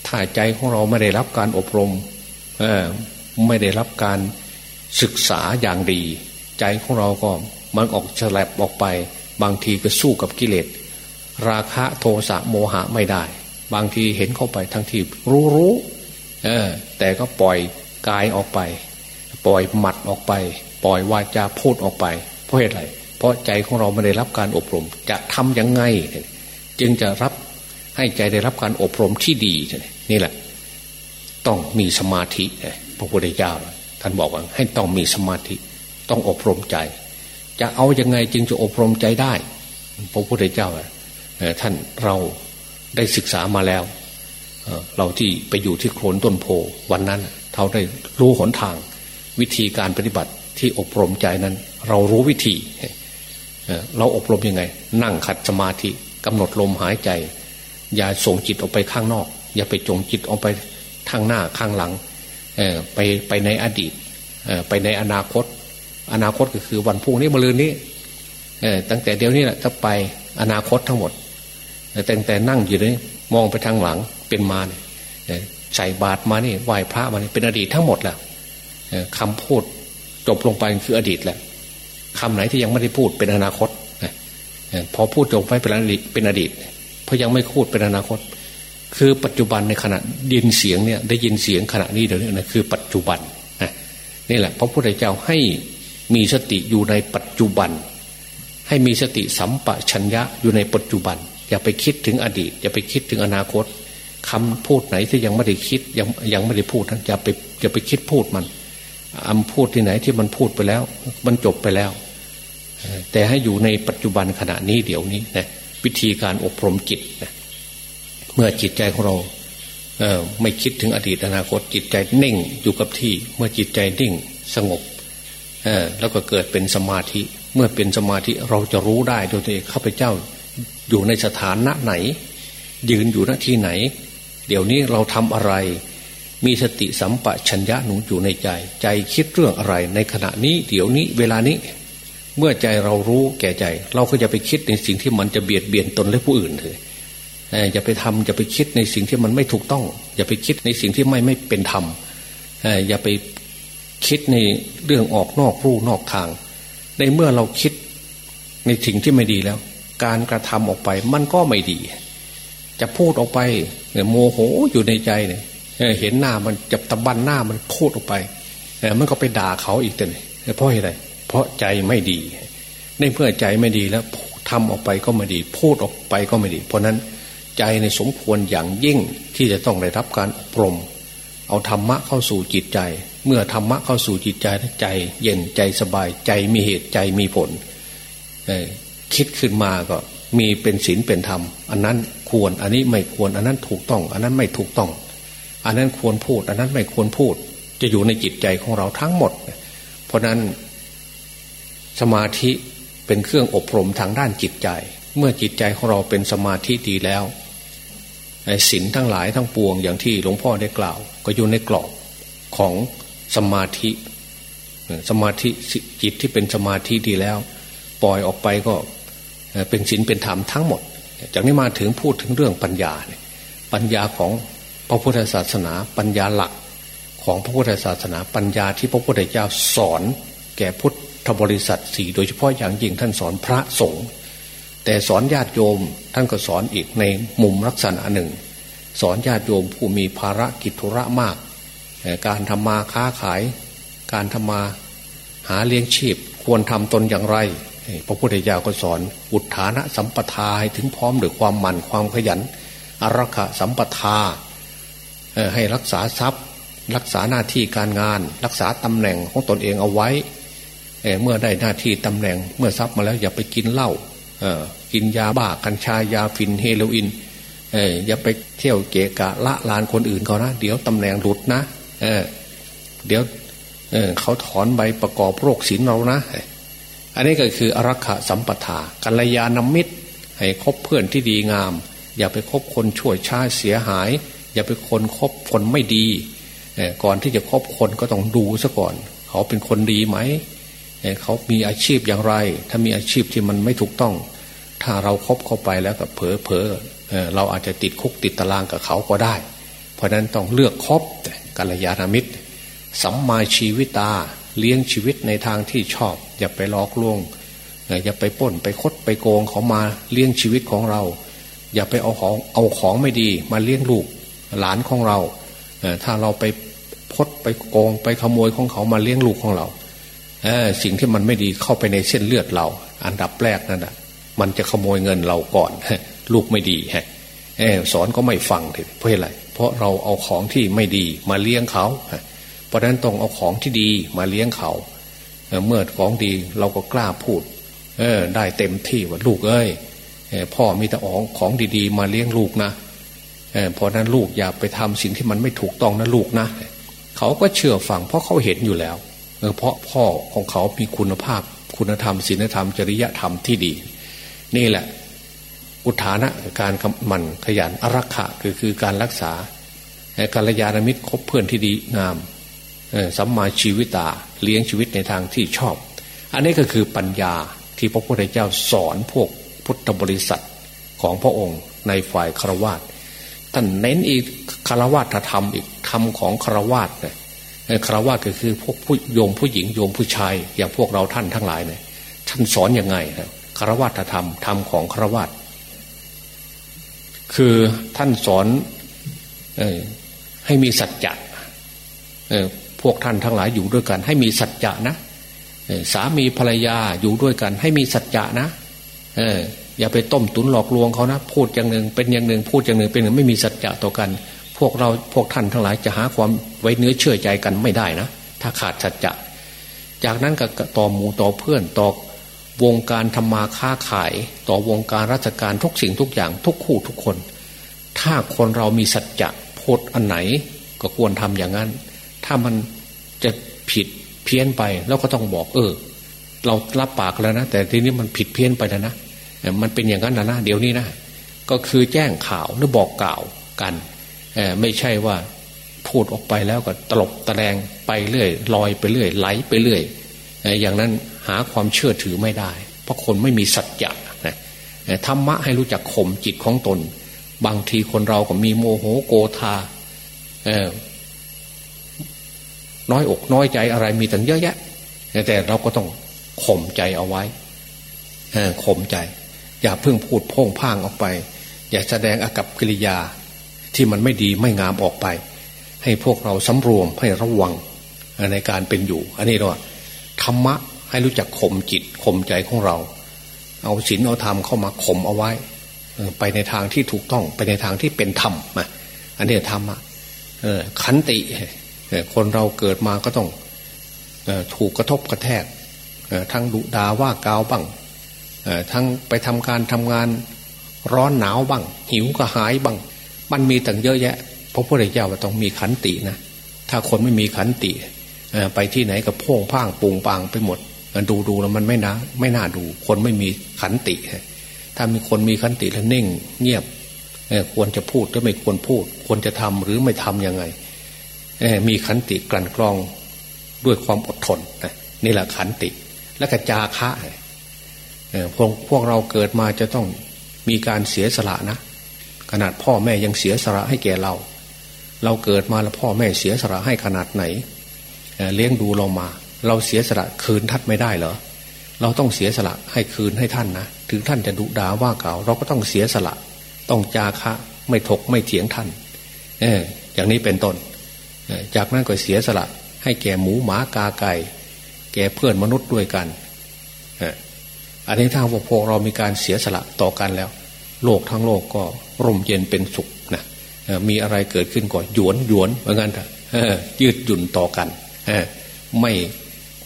ถ้าใจของเราไม่ได้รับการอบรมไม่ได้รับการศึกษาอย่างดี ใจของเราก็มันออกฉลับออกไป บางทีก็สู้กับกิเลสราคะโทสะโมหะไม่ได้ บางทีเห็นเข้าไปทั้งที่รู้รู้แต่ก็ปล่อยกายออกไป ปล่อยหมัดออกไป ปล่อยวาจาพูดออกไป เพราะเหตุไร เพราะใจของเราไม่ได้รับการอบรม จะทํำยังไง จึงจะรับให้ใจได้รับการอบรมที่ดีนี่แหละ ต้องมีสมาธิพระพุทธเจ้าท่านบอกว่าให้ต้องมีสมาธิ ต้องอบรมใจ จะเอาอยัางไงจึงจะอบรมใจได้ พระพุทธเจ้าท่านเราได้ศึกษามาแล้วเราที่ไปอยู่ที่โคลนต้นโพวันนั้นเราได้รู้หนทาง วิธีการปฏิบัติที่อบรมใจนั้น เรารู้วิธี เราอบรมยังไง นั่งขัดสมาธิกำหนดลมหายใจ อย่าส่งจิตออกไปข้างนอก อย่าไปจงจิตออกไปทางหน้าข้างหลังไปไปในอดีตไปในอนาคต อนาคตก็คือวันพรุ่งนี้มะรืนนี้ตั้งแต่เดี๋ยวนี้แหละจะไปอนาคตทั้งหมดแต่แต่นั่งอยู่นี่มองไปทางหลังเป็นมาเนี่ยใส่บาตรมานี่ไหว้พระมานี่เป็นอดีตทั้งหมดแหละคำพูดจบลงไปคืออดีตแหละ คำไหนที่ยังไม่ได้พูดเป็นอนาคตพอพูดจบไปเป็นอดีตเป็นอดีต เพราะยังไม่พูดเป็นอนาคต คือปัจจุบันในขณะดินเสียงเนี่ยได้ยินเสียงขณะนี้เดี๋ยวนี้นะคือปัจจุบันนี่แหละพระพุทธเจ้าให้มีสติอยู่ในปัจจุบัน ให้มีสติสัมปชัญญะอยู่ในปัจจุบัน อย่าไปคิดถึงอดีต อย่าไปคิดถึงอนาคตคำพูดไหนที่ยังไม่ได้คิดยังยังไม่ได้พูดนั้นอย่าไปอย่าไปคิดพูดมันคำพูดที่ไหนที่มันพูดไปแล้ว มันจบไปแล้ว แต่ให้อยู่ในปัจจุบันขณะนี้เดี๋ยวนี้นะวิธีการอบรมจิตนะเมื่อจิตใจของเราเไม่คิดถึงอดีตอนาคตจิตใจนิ่งอยู่กับที่ เมื่อจิตใจนิ่งสงบแล้วก็เกิดเป็นสมาธิ เมื่อเป็นสมาธิเราจะรู้ได้โดยตัวเองข้าพเจ้าอยู่ในสถานะไหน ยืนอยู่ณที่ไหน เดี๋ยวนี้เราทำอะไร มีสติสัมปชัญญะหนุนอยู่ในใจ ใจคิดเรื่องอะไรในขณะนี้ เดี๋ยวนี้เวลานี้ เมื่อใจเรารู้แก่ใจ เราก็จะไปคิดในสิ่งที่มันจะเบียดเบียนตนและผู้อื่นเลยอย่าไปทำอย่าไปคิดในสิ่งที่มันไม่ถูกต้อง อย่าไปคิดในสิ่งที่ไม่ไม่เป็นธรรมอย่าไปคิดในเรื่องออกนอกรูนอกทาง ในเมื่อเราคิดในสิ่งที่ไม่ดีแล้ว การกระทำออกไปมันก็ไม่ดี จะพูดออกไปโมโหอยู่ในใจเนี่ยเห็นหน้ามันจับตะบันหน้ามันพูดออกไปมันก็ไปด่าเขาอีกแต่เพราะอะไร เพราะใจไม่ดี ในเมื่อใจไม่ดีแล้วทำออกไปก็ไม่ดี พูดออกไปก็ไม่ดี เพราะนั้นใจในสมควรอย่างยิ่งที่จะต้องได้รับการอบรม เอาธรรมะเข้าสู่จิตใจ เมื่อธรรมะเข้าสู่จิตใจใจ เย็นใจสบายใจมีเหตุใจมีผลคิดขึ้นมาก็มีเป็นศีลเป็นธรรม อันนั้นควรอันนี้ไม่ควร อันนั้นถูกต้อง อันนั้นไม่ถูกต้อง อันนั้นควรพูด อันนั้นไม่ควรพูด จะอยู่ในจิตใจของเราทั้งหมด เพราะนั้น สมาธิเป็นเครื่องอบรมทางด้านจิตใจ เมื่อจิตใจของเราเป็นสมาธิดีแล้วศีลทั้งหลายทั้งปวงอย่างที่หลวงพ่อได้กล่าว ก็อยู่ในกรอบของสมาธิสมาธิจิตที่เป็นสมาธิดีแล้ว ปล่อยออกไปก็เป็นศีลเป็นธรรมทั้งหมด จากนี้มาถึงพูดถึงเรื่องปัญญาปัญญาของพระพุทธศาสนา ปัญญาหลักของพระพุทธศาสนา ปัญญาที่พระพุทธเจ้าสอน แก่พุทธ บริษัทสี่โดยเฉพาะอย่างยิ่งท่านสอนพระสงฆ์แต่สอนญาติโยมท่านก็สอนอีกในมุมลักษณะหนึ่ง สอนญาติโยมผู้มีภารกิจธุระมาก การทำมาค้าขาย การทำมาหาเลี้ยงชีพ ควรทำตนอย่างไรพระพุทธเจ้าก็สอนอุทานะสัมปทาให้ถึงพร้อมด้วยความหมั่นความขยันอรักะสัมปทาให้รักษาทรัพย์ รักษาหน้าที่การงาน รักษาตำแหน่งของตนเองเอาไว้ เมื่อได้หน้าที่ตำแหน่ง เมื่อทรัพย์มาแล้วอย่าไปกินเหล้ากินยาบ้ากัญชายาฟินเฮโรอีนเออย่าไปเที่ยวเกะกะละลานคนอื่นเขานะเดี๋ยวตำแหน่งหลุดนะเออเดี๋ยวเออเขาถอนใบประกอบโรคศิลเรานะ อันนี้ก็คืออรักขะสัมปทากัลยาณมิตร ให้คบเพื่อนที่ดีงาม อย่าไปคบคนช่วยชาเสียหาย อย่าไปคนคบคนไม่ดีก่อนที่จะคบคนก็ต้องดูซะก่อน เขาเป็นคนดีไหม เขามีอาชีพอย่างไร ถ้ามีอาชีพที่มันไม่ถูกต้อง ถ้าเราครบเข้าไปแล้วก็เผลอเผลอเราอาจจะติดคุกติดตารางกับเขาก็ได้ เพราะนั้นต้องเลือกครบกัลยาณมิตรสัมมาชีวิตาเลี้ยงชีวิตในทางที่ชอบ อย่าไปลอกลวงอย่าไปป้นไปคดไปโกงเขามาเลี้ยงชีวิตของเรา อย่าไปเอาของเอาของไม่ดี มาเลี้ยงลูกหลานของเรา ถ้าเราไปพดไปโกงไปขโมยของเขามาเลี้ยงลูกของเรา สิ่งที่มันไม่ดีเข้าไปในเส้นเลือดเรา อันดับแรกนั่นแหะมันจะขโมยเงินเราก่อนลูกไม่ดีฮะสอนก็ไม่ฟังเพราะอะไร เพราะเราเอาของที่ไม่ดีมาเลี้ยงเขาเพราะฉะนั้นต้องเอาของที่ดีมาเลี้ยงเขาเมื่อของดีเราก็กล้าพูด เออ ได้เต็มที่ว่าลูกเอ้ยพ่อมีแต่ของของดีๆ มาเลี้ยงลูกนะเพราะนั้นลูกอย่าไปทำสิ่งที่มันไม่ถูกต้องนะลูกนะเขาก็เชื่อฟังเพราะเขาเห็นอยู่แล้ว เพราะพ่อของเขามีคุณภาพ คุณธรรมศีลธรรม จริยธรรมที่ดี นี่แหละ อุทานะการมันขยันอรักขะคือคือการรักษาการยานมิตรคบเพื่อนที่ดีงามสัมมาชีวิตาเลี้ยงชีวิตในทางที่ชอบ อันนี้ก็คือปัญญาที่พระพุทธเจ้าสอนพวกพุทธบริษัทของพระองค์ในฝ่ายคารวะท่านเน้นอีกคารวะธรรมอีกธรรมของคารวะเนี่ย คารวะก็คือพวกผู้โยมผู้หญิงโยมผู้ชาย อย่างพวกเราท่านทั้งหลายเนี่ยท่านสอนอยังไงครับคารวะธรรมธรรมของคารวะคือท่านสอนให้มีสัจจะพวกท่านทั้งหลายอยู่ด้วยกัน ให้มีสัจจะนะสามีภรรยาอยู่ด้วยกัน ให้มีสัจจะนะอย่าไปต้มตุนหลอกลวงเขานะ พูดอย่างหนึ่งเป็นอย่างหนึ่งพูดอย่างหนึ่งเป็นอย่างไม่มีสัจจะต่อกัน พวกเราพวกท่านทั้งหลายจะหาความไว้เนื้อเชื่อใจกันไม่ได้นะ ถ้าขาดสัจจะจากนั้นก็ต่อหมูต่อเพื่อนต่อวงการธรรมาค้าขาย ต่อวงการราชการทุกสิ่งทุกอย่างทุกคู่ทุกคน ถ้าคนเรามีสัจจะพูดอันไหนก็ควรทำอย่างนั้น ถ้ามันจะผิดเพี้ยนไปแล้วก็ต้องบอก เออ เรารับปากแล้วนะ แต่ทีนี้มันผิดเพี้ยนไปแล้วนะมันเป็นอย่างนั้นนะนะเดี๋ยวนี้นะก็คือแจ้งข่าวหรือบอกกล่าวกัน ไม่ใช่ว่าพูดออกไปแล้วก็ตลบตะแรงไปเรื่อยลอยไปเรื่อยไหลไปเรื่อยอย่างนั้นหาความเชื่อถือไม่ได้ เพราะคนไม่มีสัจจะนะธรรมะให้รู้จักข่มจิตของตน บางทีคนเราก็มีโมโหโกธาน้อยอกน้อยใจอะไรมีตั้งเยอะแยะ แต่เราก็ต้องข่มใจเอาไว้ข่มใจ อย่าเพิ่งพูดพ่งพ่างออกไป อย่าแสดงอากับกิริยา ที่มันไม่ดีไม่งามออกไป ให้พวกเราสำรวมให้ระวังในการเป็นอยู่ อันนี้เราธรรมะให้รู้จักข่มจิตข่มใจของเรา เอาศีลเอาธรรมเข้ามาข่มเอาไว้ ไปในทางที่ถูกต้องไปในทางที่เป็นธรรมอะอันนี้ธรรมะขันติคนเราเกิดมาก็ต้องถูกกระทบกระแทกทั้งดุดาว่ากาวบ้างทั้งไปทำการทำงานร้อนหนาวบ้าง หิวก็หายบ้าง มันมีต่างเยอะแยะพระพุทธเจ้าต้องมีขันตินะถ้าคนไม่มีขันติไปที่ไหนก็พ่งพ่างปุงปางไปหมดดูดูแล้วมันไม่น่าไม่น่าดู คนไม่มีขันติ ถ้ามีคนมีขันติแล้วนิ่ง เงียบควรจะพูดหรือไม่ควรพูด ควรจะทำหรือไม่ทํำยังไงมีขันติกลั่นกรองด้วยความอดทนนี่แหละขันติ และกระจาคะพวกพวกเราเกิดมาจะต้องมีการเสียสละนะ ขนาดพ่อแม่ยังเสียสละให้แก่เรา เราเกิดมาแล้วพ่อแม่เสียสละให้ขนาดไหนเลี้ยงดูเรามา เราเสียสละคืนท่านไม่ได้เหรอเราต้องเสียสละให้คืนให้ท่านนะถึงท่านจะดุด่าว่าเก่าเราก็ต้องเสียสละ ต้องจาคะ ไม่ถกไม่เถียงท่าน เอออย่างนี้เป็นต้นจากนั้นก็เสียสละ ให้แก่หมูหมากาไก่ แก่เพื่อนมนุษย์ด้วยกันอันนี้ถ้าพวกเรามีการเสียสละต่อกันแล้ว โลกทั้งโลกก็ร่มเย็นเป็นสุขนะมีอะไรเกิดขึ้นก็หยวนหยวนเหมือนกันเถอะยืดหยุ่นต่อกันไม่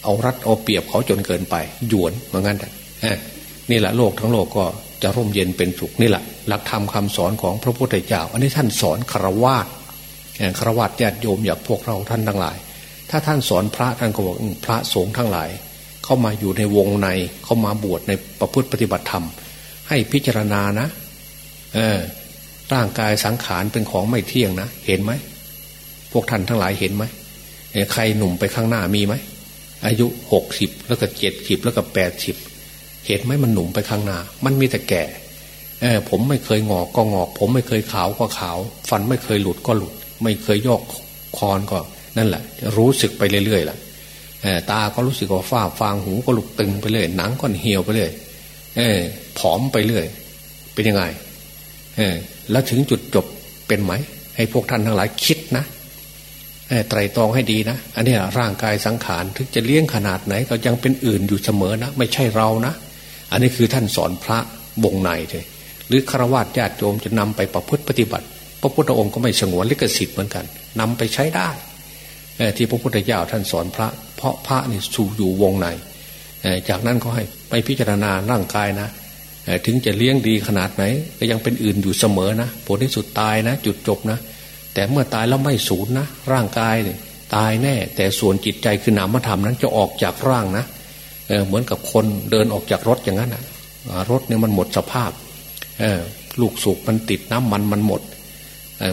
เอารัดเอาเปรียบเขาจนเกินไปหยวนเหมือนกันเถอะนี่แหละโลกทั้งโลกก็จะร่มเย็นเป็นสุขนี่แหละหลักธรรมคาสอนของพระพุทธเจ้า อันนี้ท่านสอนคารวะคารวะญาติโยมอย่างพวกเราท่านทั้งหลาย ถ้าท่านสอนพระท่านก็บอกพระสงฆ์ทั้งหลาย เข้ามาอยู่ในวงในเข้ามาบวชในประพฤติปฏิบัติธรรม ให้พิจารณานะ เออ ร่างกายสังขารเป็นของไม่เที่ยงนะเห็นไหมพวกท่านทั้งหลายเห็นไหมใครหนุ่มไปข้างหน้ามีไหมอายุหกสิบแล้วก็เจ็ดสิบแล้วก็แปดสิบเห็นไหมมันหนุ่มไปข้างหน้า มันมีแต่แก่เออผมไม่เคยงอกก็งอก ผมไม่เคยขาวก็ขาว ฟันไม่เคยหลุดก็หลุด ไม่เคยยอกคอนก็ นั่นแหละ รู้สึกไปเรื่อยๆล่ะตาก็รู้สึกว่าฝ้าฟางหูก็หลุกตึงไปเลยหนังก็เหี่ยวไปเลยเออผอมไปเรื่อย เป็นยังไง เออแล้วถึงจุดจบเป็นไหม ให้พวกท่านทั้งหลายคิดนะไตรตรองให้ดีนะ อันนี้ร่างกายสังขารถึงจะเลี้ยงขนาดไหน ก็ยังเป็นอื่นอยู่เสมอนะ ไม่ใช่เรานะ อันนี้คือท่านสอนพระบงในเลยหรือฆราวาสญาติโยมจะนำไปประพฤติปฏิบัติ พระพุทธองค์ก็ไม่สงวนลิขสิทธิ์เหมือนกันนำไปใช้ได้ที่พระพุทธเจ้าท่านสอนพระ เพราะพระนี่สู่อยู่วงในจากนั้นก็ให้ไปพิจารณาร่างกายนะ ถึงจะเลี้ยงดีขนาดไหน ก็ยังเป็นอื่นอยู่เสมอนะผลที่สุดตายนะ จุดจบนะ แต่เมื่อตายแล้วไม่สูญนะร่างกายเนี่ยตายแน่ แต่ส่วนจิตใจคือนามธรรมนั้นจะออกจากร่างนะเเหมือนกับคนเดินออกจากรถอย่างนั้นนะรถเนี่ยมันหมดสภาพลูกสูบมันติดน้ำมันมันหมด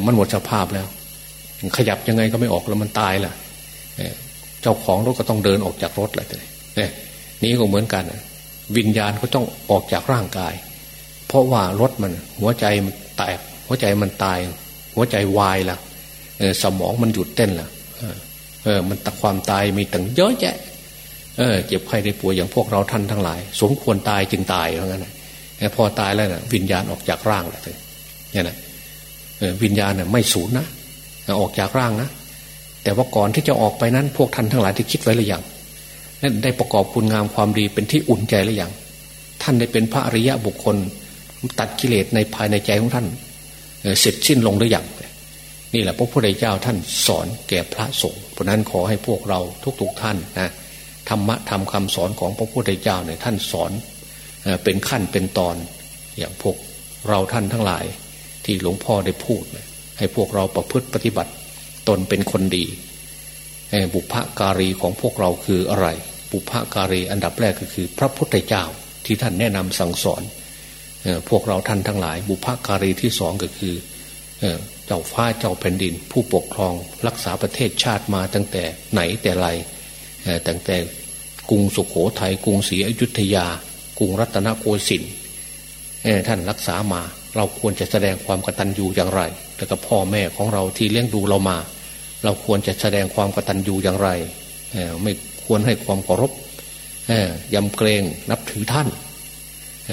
มันหมดสภาพแล้ว ขยับยังไงก็ไม่ออกแล้วมันตายล่ะเจ้าของรถก็ต้องเดินออกจากรถแหละนี่ก็เหมือนกัน วิญญาณก็ต้องออกจากร่างกาย เพราะว่ารถมันหัวใจมันแตกหัวใจมันตาย หัวใจวายละสมองมันหยุดเต้นละเออ มันตความตายมีตั้งเยอะแยะเออเจ็บไข้ได้ป่วยอย่างพวกเราท่านทั้งหลาย สมควรตายจึงตายเพราะงั้นพอตายแล้วนะวิญญาณออกจากร่างเลยเนี่ยนะวิญญาณเนี่ยไม่สูญนะออกจากร่างนะแต่ว่าก่อนที่จะออกไปนั้น พวกท่านทั้งหลายที่คิดไว้หรือยัง นั่นได้ประกอบคุณงามความดีเป็นที่อุ่นใจหรือยังท่านได้เป็นพระอริยะบุคคล ตัดกิเลสในภายในใจของท่านเสร็จสิ้นลงหรือยังนี่แหละพระพุทธเจ้าท่านสอนแก่พระสงฆ์เพราะนั้นขอให้พวกเราทุกๆทท่านนะธรรมะทำคำสอนของพระพุทธเจ้าเนี่ยท่านสอนเป็นขั้นเป็นตอน อย่างพวกเราท่านทั้งหลาย ที่หลวงพ่อได้พูด ให้พวกเราประพฤติปฏิบัติ ตนเป็นคนดีบุพการีของพวกเราคืออะไร บุพการีอันดับแรกก็คือ พระพุทธเจ้าที่ท่านแนะนำสั่งสอนพวกเราท่านทั้งหลาย บุพการีที่สองก็คือเจ้าฟ้าเจ้าแผ่นดิน ผู้ปกครองรักษาประเทศชาติมาตั้งแต่ไหนแต่ไรตั้งแต่กรุงสุขโขทยัยกรุงศรีอยุธยา กรุงรัตนโกสินทร์ท่านรักษามาเราควรจะแสดงความกตัญญูอย่างไรแล้วก็พ่อแม่ของเราที่เลี้ยงดูเรามา เราควรจะแสดงความกตัญญูอย่างไรไม่ ควรให้ความเคารพยำเกรงนับถือท่าน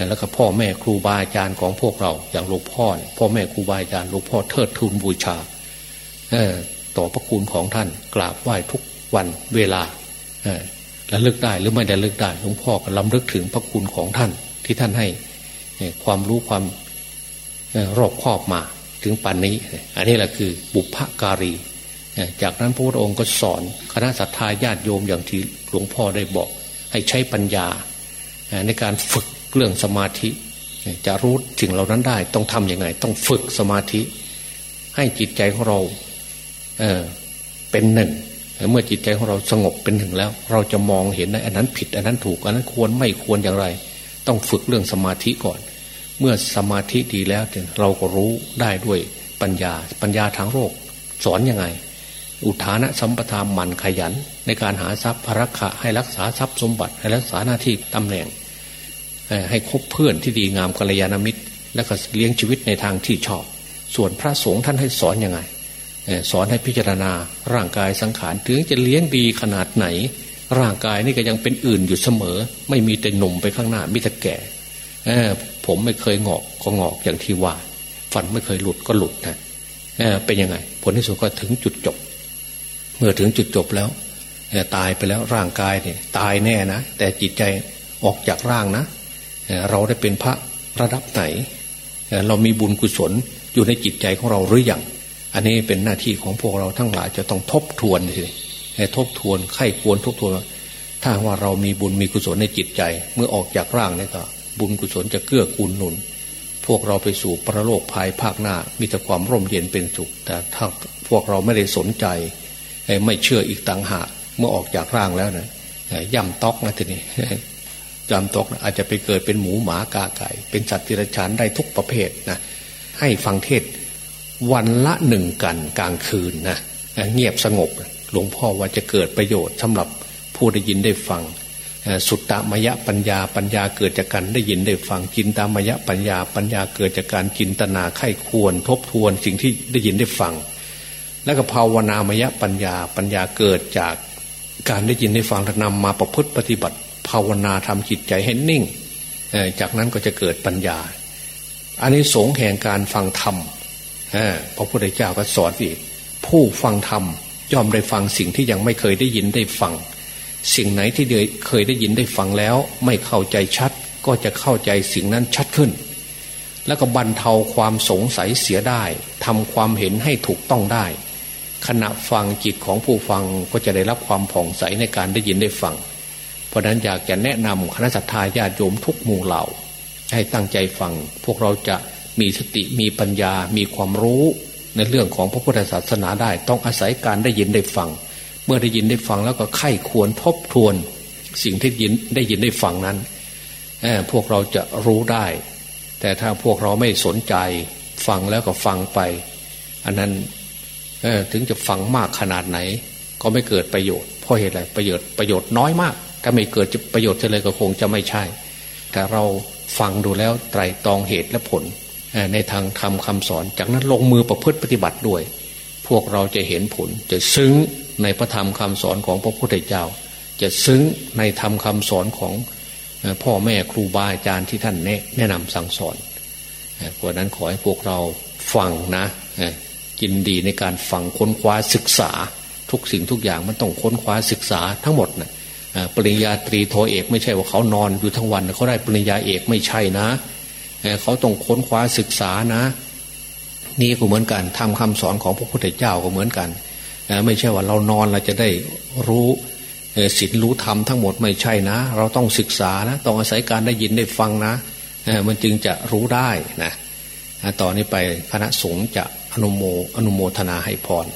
แล้วก็พ่อแม่ครูบาอาจารย์ของพวกเราอย่างหลวงพ่อพ่อแม่ครูบาอาจารย์หลวงพ่อเทิดทูนบูชาต่อพระคุณของท่านกราบไหว้ทุกวันเวลาและลึกได้หรือไม่ได้ลึกได้หลวงพ่อก็ลำลึกถึงพระคุณของท่านที่ท่านให้ความรู้ความรอบครอบมาถึงปันนี้ อันนี้แหละคือบุพการี จากนั้นพระพุทธองค์ก็สอนคณะสัตยาญาติโยมอย่างที่หลวงพ่อได้บอก ให้ใช้ปัญญาในการฝึกเรื่องสมาธิ จะรู้สิ่งเหล่านั้นได้ต้องทำยังไง ต้องฝึกสมาธิ ให้จิตใจของเราเเป็นหนึ่งเมื่อจิตใจของเราสงบเป็นหนึ่งแล้ว เราจะมองเห็นอันนั้นผิดอันนั้นถูกอันนั้นควรไม่ควรอย่างไร ต้องฝึกเรื่องสมาธิก่อน เมื่อสมาธิดีแล้วเราก็รู้ได้ด้วยปัญญา ปัญญาทางโลกสอนยังไง อุทานะสัมปทานมันขยัน ในการหาทรัพย์รักษาให้รักษาทรัพย์สมบัติให้รักษาหน้าที่ตำแหน่ง ให้คบเพื่อนที่ดีงามกัลยาณมิตร และก็เลี้ยงชีวิตในทางที่ชอบ ส่วนพระสงฆ์ท่านให้สอนยังไงสอนให้พิจารณาร่างกายสังขารถึงจะเลี้ยงดีขนาดไหน ร่างกายนี่ก็ยังเป็นอื่นอยู่เสมอ ไม่มีแต่หนุ่มไปข้างหน้ามิแต่แก่ผมไม่เคยงอกก็งอกอย่างที่ว่า ฟันไม่เคยหลุดก็หลุดนะเป็นยังไง ผลที่สุดก็ถึงจุดจบ เมื่อถึงจุดจบแล้วตายไปแล้วร่างกายเนี่ยตายแน่นะ แต่จิตใจออกจากร่างนะ เราได้เป็นพระระดับไหน เรามีบุญกุศลอยู่ในจิตใจของเราหรืออยังอันนี้เป็นหน้าที่ของพวกเราทั้งหลายจะต้องทบทวนสิให้ทบทวนไข้ควรทบทวน ถ้าว่าเรามีบุญมีกุศลในจิตใจ เมื่อออกจากร่างนี่ก็ บุญกุศลจะเกื้อกูลหนุน พวกเราไปสู่ประโลกภายภาคหน้า มีแต่ความร่มเย็นเป็นสุข แต่ถ้าพวกเราไม่ได้สนใจ ไม่เชื่ออีกต่างหากเมื่อออกจากร่างแล้วนะย่ำตอกนะทีนี้ย่ำตอกนะอาจจะไปเกิดเป็นหมูหมากาไก่ เป็นสัตว์ที่ระชานได้ทุกประเภทนะให้ฟังเทศวันละหนึ่งกันกลางคืนนะเงียบสงบ หลวงพ่อว่าจะเกิดประโยชน์สำหรับผู้ได้ยินได้ฟัง สุตตมยะปัญญาปัญญาเกิดจากการได้ยินได้ฟังจินตามยะปัญญาปัญญาเกิดจากการจินตนาไข้ควร ทบทวนสิ่งที่ได้ยินได้ฟัง แล้วก็ภาวนามยปัญญาปัญญาเกิดจากการได้ยินได้ฟังนำมาประพฤติปฏิบัติ ภาวนาทำจิตใจให้นิ่ง จากนั้นก็จะเกิดปัญญา อันนี้สงแห่งการฟังธรรมพระพุทธเจ้าก็สอนอีกผู้ฟังธรรมย่อมได้ฟังสิ่งที่ยังไม่เคยได้ยินได้ฟัง สิ่งไหนที่เคยได้ยินได้ฟังแล้ว ไม่เข้าใจชัดก็จะเข้าใจสิ่งนั้นชัดขึ้น แล้วก็บรรเทาความสงสัยเสียได้ทำความเห็นให้ถูกต้องได้ ขณะฟังจิตของผู้ฟังก็จะได้รับความผ่องใสในการได้ยินได้ฟัง เพราะนั้นอยากจะแนะนำคณะสัตยาญาติโยมทุกหมู่เหล่า ให้ตั้งใจฟัง พวกเราจะมีสติมีปัญญา มีความรู้ในเรื่องของพระพุทธศาสนาได้ ต้องอาศัยการได้ยินได้ฟัง เมื่อได้ยินได้ฟังแล้วก็ไข้ควรทบทวน สิ่งที่ยินได้ยินได้ฟังนั้นพวกเราจะรู้ได้ แต่ถ้าพวกเราไม่สนใจฟังแล้วก็ฟังไป อันนั้น ถึงจะฟังมากขนาดไหน ก็ไม่เกิดประโยชน์เพราะเหตุอะไรประโยชน์ประโยชน์น้อยมาก ถ้าไม่เกิดประโยชน์เลยก็คงจะไม่ใช่ แต่เราฟังดูแล้วไตรตรองเหตุและผลในทางธรรมคาสอน จากนั้นลงมือประพฤติปฏิบัติด้วย พวกเราจะเห็นผล จะซึ้งในพระธรรมคำสอนของพระพุทธเจ้า จะซึ้งในธรรมคาสอนของพ่อแม่ครูบาอาจารย์ที่ท่านแนะนำสั่งสอนเพราะนั้นขอให้พวกเราฟังนะ ยินดีในการฟังค้นคว้าศึกษา ทุกสิ่งทุกอย่างมันต้องค้นคว้าศึกษาทั้งหมดนะปริญญาตรีโทเอกไม่ใช่ว่าเขานอนอยู่ทั้งวันเขาได้ปริญญาเอกไม่ใช่นะเขาต้องค้นคว้าศึกษานะ นี่ก็เหมือนกันทำคำสอนของพระพุทธเจ้าก็เหมือนกันไม่ใช่ว่าเรานอนเราจะได้รู้ศีลรู้ธรรมทั้งหมดไม่ใช่นะ เราต้องศึกษานะต้องอาศัยการได้ยินได้ฟังนะมันจึงจะรู้ได้นะต่อนนี้ไปคณะสงฆ์จะ นุโมอนุโมทนาให้พร